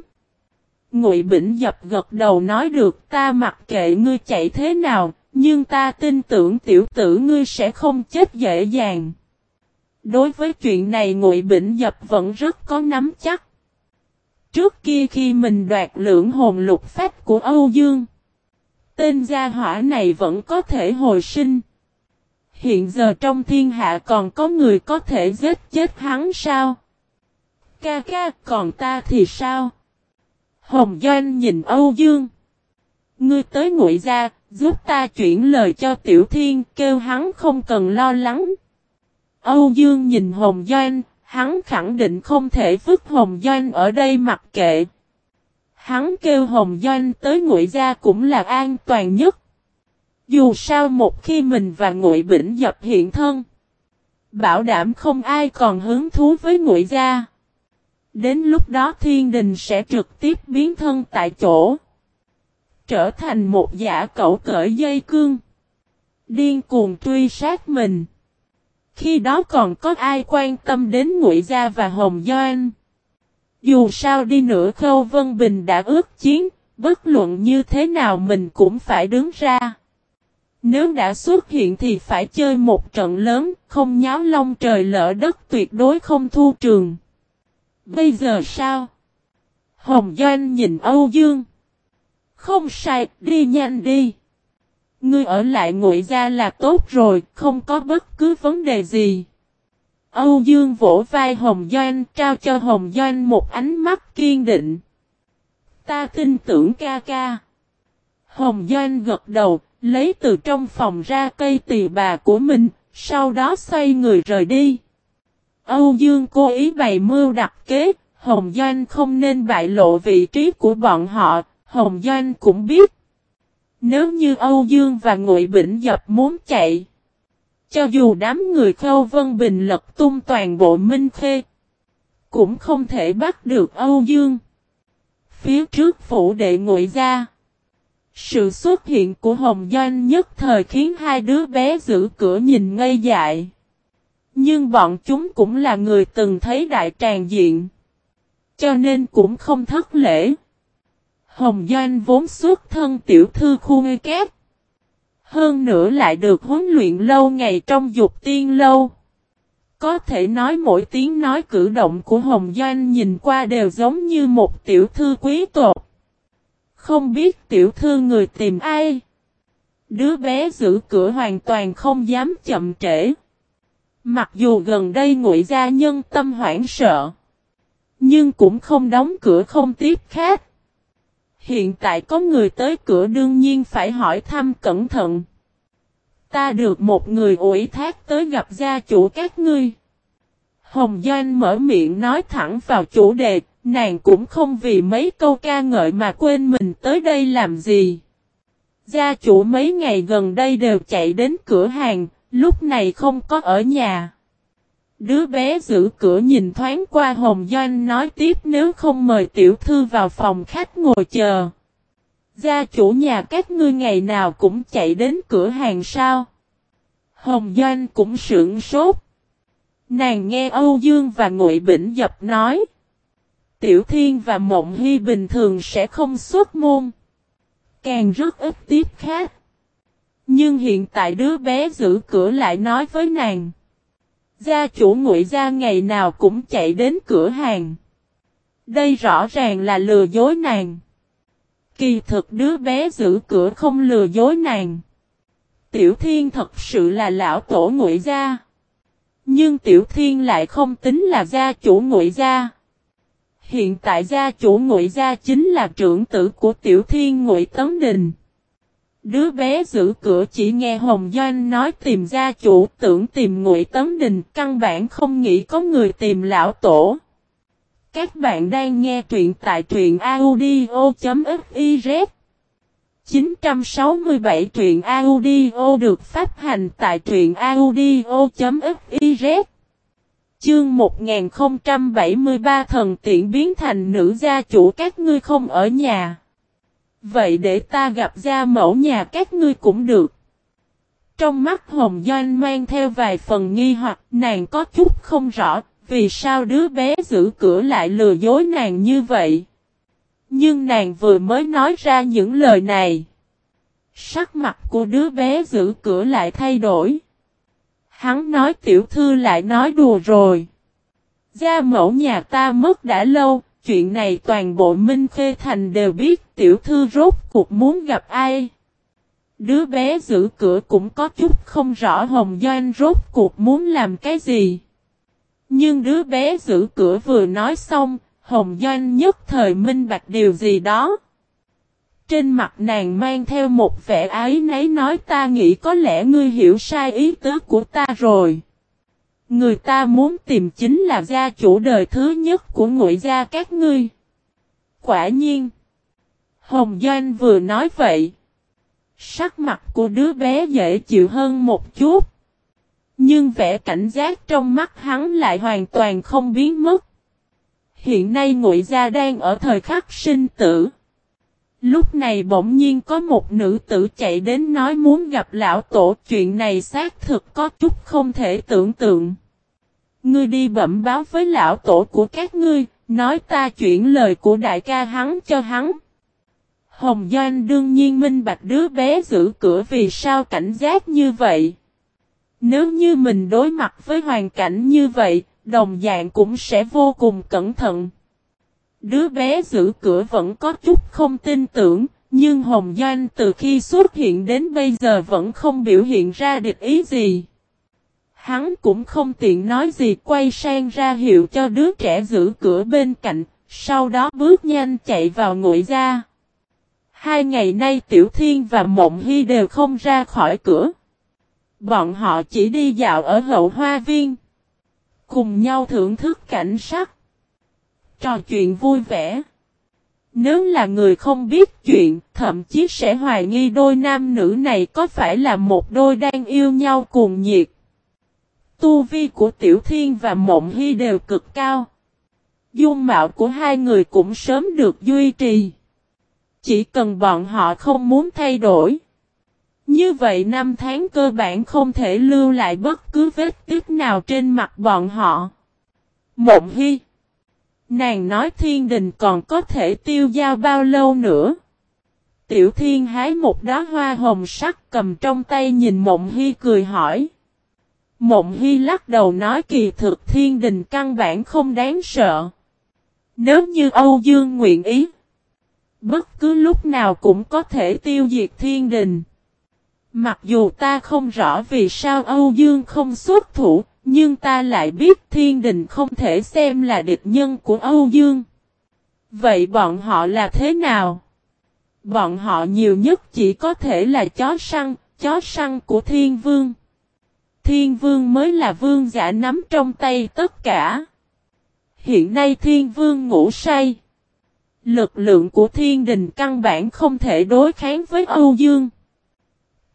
Ngụy Bỉnh Dập gật đầu nói được ta mặc kệ ngươi chạy thế nào, nhưng ta tin tưởng tiểu tử ngươi sẽ không chết dễ dàng. Đối với chuyện này Ngụy Bỉnh Dập vẫn rất có nắm chắc. Trước kia khi mình đoạt lưỡng hồn lục phách của Âu Dương, tên gia hỏa này vẫn có thể hồi sinh. Hiện giờ trong thiên hạ còn có người có thể giết chết hắn sao? Ca ca, còn ta thì sao? Hồng Doanh nhìn Âu Dương. Ngươi tới ngụy ra, giúp ta chuyển lời cho Tiểu Thiên, kêu hắn không cần lo lắng. Âu Dương nhìn Hồng Doanh, hắn khẳng định không thể vứt Hồng Doanh ở đây mặc kệ. Hắn kêu Hồng Doanh tới ngụy ra cũng là an toàn nhất. Dù sao một khi mình và ngụy bỉnh dập hiện thân. Bảo đảm không ai còn hứng thú với ngụy gia. Đến lúc đó thiên đình sẽ trực tiếp biến thân tại chỗ. Trở thành một giả cẩu cởi dây cương. Điên cuồng truy sát mình. Khi đó còn có ai quan tâm đến ngụy gia và hồng doan. Dù sao đi nữa Khâu Vân Bình đã ước chiến, bất luận như thế nào mình cũng phải đứng ra. Nếu đã xuất hiện thì phải chơi một trận lớn, không nháo long trời lỡ đất tuyệt đối không thu trường. Bây giờ sao? Hồng Doanh nhìn Âu Dương. Không sai, đi nhanh đi. Ngươi ở lại ngụy gia là tốt rồi, không có bất cứ vấn đề gì. Âu Dương vỗ vai Hồng Doanh trao cho Hồng Doanh một ánh mắt kiên định. Ta tin tưởng ca ca. Hồng Doanh gật đầu, lấy từ trong phòng ra cây tỳ bà của mình, sau đó xoay người rời đi. Âu Dương cố ý bày mưu đặt kế, Hồng Doanh không nên bại lộ vị trí của bọn họ, Hồng Doanh cũng biết. Nếu như Âu Dương và Ngụy Bỉnh Dập muốn chạy, cho dù đám người Khâu Vân Bình lật tung toàn bộ Minh Khê, cũng không thể bắt được Âu Dương. Phía trước phủ đệ ngụy ra. Sự xuất hiện của Hồng Doanh nhất thời khiến hai đứa bé giữ cửa nhìn ngây dại. Nhưng bọn chúng cũng là người từng thấy đại tràng diện. Cho nên cũng không thất lễ. Hồng Doanh vốn xuất thân tiểu thư khu ngư kép. Hơn nữa lại được huấn luyện lâu ngày trong dục tiên lâu. Có thể nói mỗi tiếng nói cử động của Hồng Doanh nhìn qua đều giống như một tiểu thư quý tộc. Không biết tiểu thư người tìm ai. Đứa bé giữ cửa hoàn toàn không dám chậm trễ. Mặc dù gần đây ngụy gia nhân tâm hoảng sợ. Nhưng cũng không đóng cửa không tiếp khách. Hiện tại có người tới cửa đương nhiên phải hỏi thăm cẩn thận. Ta được một người ủy thác tới gặp gia chủ các ngươi. Hồng Doanh mở miệng nói thẳng vào chủ đề, nàng cũng không vì mấy câu ca ngợi mà quên mình tới đây làm gì. Gia chủ mấy ngày gần đây đều chạy đến cửa hàng, lúc này không có ở nhà. Đứa bé giữ cửa nhìn thoáng qua Hồng Doanh nói tiếp nếu không mời tiểu thư vào phòng khách ngồi chờ. Gia chủ nhà các ngươi ngày nào cũng chạy đến cửa hàng sao. Hồng Doanh cũng sưởng sốt. Nàng nghe Âu Dương và Ngụy Bỉnh Dập nói. Tiểu Thiên và Mộng Hy bình thường sẽ không xuất môn. Càng rất ít tiếp khác. Nhưng hiện tại đứa bé giữ cửa lại nói với nàng. Gia chủ ngụy gia ngày nào cũng chạy đến cửa hàng. Đây rõ ràng là lừa dối nàng. Kỳ thực đứa bé giữ cửa không lừa dối nàng. Tiểu Thiên thật sự là lão tổ ngụy gia. Nhưng Tiểu Thiên lại không tính là gia chủ ngụy gia. Hiện tại gia chủ ngụy gia chính là trưởng tử của Tiểu Thiên ngụy Tấn Đình. Đứa bé giữ cửa chỉ nghe Hồng Doanh nói tìm gia chủ, tưởng tìm ngụy Tấn Đình, căn bản không nghĩ có người tìm lão tổ. Các bạn đang nghe truyện tại truyện audio.fiz 967 truyện audio được phát hành tại truyện audio.fiz Chương 1073 thần tiện biến thành nữ gia chủ, các ngươi không ở nhà. Vậy để ta gặp gia mẫu nhà các ngươi cũng được. Trong mắt Hồng Doanh mang theo vài phần nghi hoặc nàng có chút không rõ vì sao đứa bé giữ cửa lại lừa dối nàng như vậy. Nhưng nàng vừa mới nói ra những lời này. Sắc mặt của đứa bé giữ cửa lại thay đổi. Hắn nói tiểu thư lại nói đùa rồi. Gia mẫu nhà ta mất đã lâu, chuyện này toàn bộ Minh Khê Thành đều biết tiểu thư rốt cuộc muốn gặp ai. Đứa bé giữ cửa cũng có chút không rõ Hồng Doanh rốt cuộc muốn làm cái gì. Nhưng đứa bé giữ cửa vừa nói xong, Hồng Doanh nhất thời minh bạch điều gì đó. Trên mặt nàng mang theo một vẻ ái nấy nói ta nghĩ có lẽ ngươi hiểu sai ý tứ của ta rồi. Người ta muốn tìm chính là gia chủ đời thứ nhất của ngụy gia các ngươi. Quả nhiên. Hồng Doanh vừa nói vậy. Sắc mặt của đứa bé dễ chịu hơn một chút. Nhưng vẻ cảnh giác trong mắt hắn lại hoàn toàn không biến mất. Hiện nay ngụy gia đang ở thời khắc sinh tử. Lúc này bỗng nhiên có một nữ tử chạy đến nói muốn gặp lão tổ, chuyện này xác thực có chút không thể tưởng tượng. Ngươi đi bẩm báo với lão tổ của các ngươi, nói ta chuyển lời của đại ca hắn cho hắn. Hồng Doanh đương nhiên minh bạch đứa bé giữ cửa vì sao cảnh giác như vậy. Nếu như mình đối mặt với hoàn cảnh như vậy, đồng dạng cũng sẽ vô cùng cẩn thận. Đứa bé giữ cửa vẫn có chút không tin tưởng, nhưng Hồng Doanh từ khi xuất hiện đến bây giờ vẫn không biểu hiện ra địch ý gì. Hắn cũng không tiện nói gì quay sang ra hiệu cho đứa trẻ giữ cửa bên cạnh, sau đó bước nhanh chạy vào ngụy ra. Hai ngày nay Tiểu Thiên và Mộng Hy đều không ra khỏi cửa. Bọn họ chỉ đi dạo ở hậu hoa viên. Cùng nhau thưởng thức cảnh sắc. Trò chuyện vui vẻ. Nếu là người không biết chuyện, thậm chí sẽ hoài nghi đôi nam nữ này có phải là một đôi đang yêu nhau cuồng nhiệt. Tu vi của Tiểu Thiên và Mộng Hy đều cực cao. Dung mạo của hai người cũng sớm được duy trì. Chỉ cần bọn họ không muốn thay đổi. Như vậy năm tháng cơ bản không thể lưu lại bất cứ vết tích nào trên mặt bọn họ. Mộng Hy, Nàng nói thiên đình còn có thể tiêu giao bao lâu nữa. Tiểu thiên hái một đóa hoa hồng sắc cầm trong tay nhìn mộng hy cười hỏi. Mộng hy lắc đầu nói kỳ thực thiên đình căn bản không đáng sợ. Nếu như Âu Dương nguyện ý. Bất cứ lúc nào cũng có thể tiêu diệt thiên đình. Mặc dù ta không rõ vì sao Âu Dương không xuất thủ, nhưng ta lại biết thiên đình không thể xem là địch nhân của Âu Dương. Vậy bọn họ là thế nào? Bọn họ nhiều nhất chỉ có thể là chó săn, chó săn của thiên vương. Thiên vương mới là vương giả nắm trong tay tất cả. Hiện nay thiên vương ngủ say. Lực lượng của thiên đình căn bản không thể đối kháng với Âu Dương.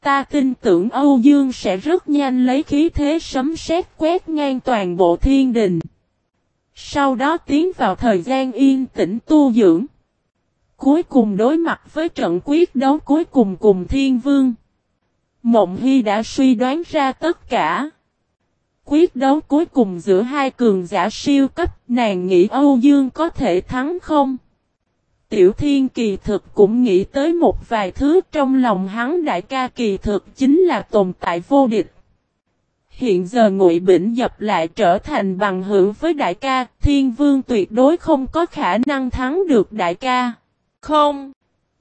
Ta tin tưởng Âu Dương sẽ rất nhanh lấy khí thế sấm sét quét ngang toàn bộ thiên đình. Sau đó tiến vào thời gian yên tĩnh tu dưỡng. Cuối cùng đối mặt với trận quyết đấu cuối cùng cùng thiên vương. Mộng Hy đã suy đoán ra tất cả. Quyết đấu cuối cùng giữa hai cường giả siêu cấp, nàng nghĩ Âu Dương có thể thắng không? Tiểu Thiên kỳ thực cũng nghĩ tới một vài thứ trong lòng hắn đại ca kỳ thực chính là tồn tại vô địch. Hiện giờ Ngụy Bỉnh dập lại trở thành bằng hữu với đại ca, Thiên Vương tuyệt đối không có khả năng thắng được đại ca. Không.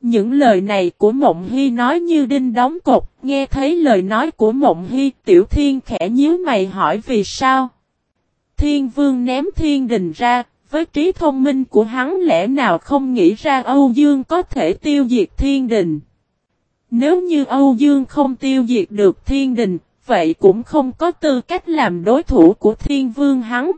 Những lời này của Mộng Hy nói như đinh đóng cột, nghe thấy lời nói của Mộng Hy, Tiểu Thiên khẽ nhíu mày hỏi vì sao. Thiên Vương ném Thiên Đình ra, với trí thông minh của hắn lẽ nào không nghĩ ra Âu Dương có thể tiêu diệt Thiên Đình. Nếu như Âu Dương không tiêu diệt được Thiên Đình, vậy cũng không có tư cách làm đối thủ của Thiên Vương hắn.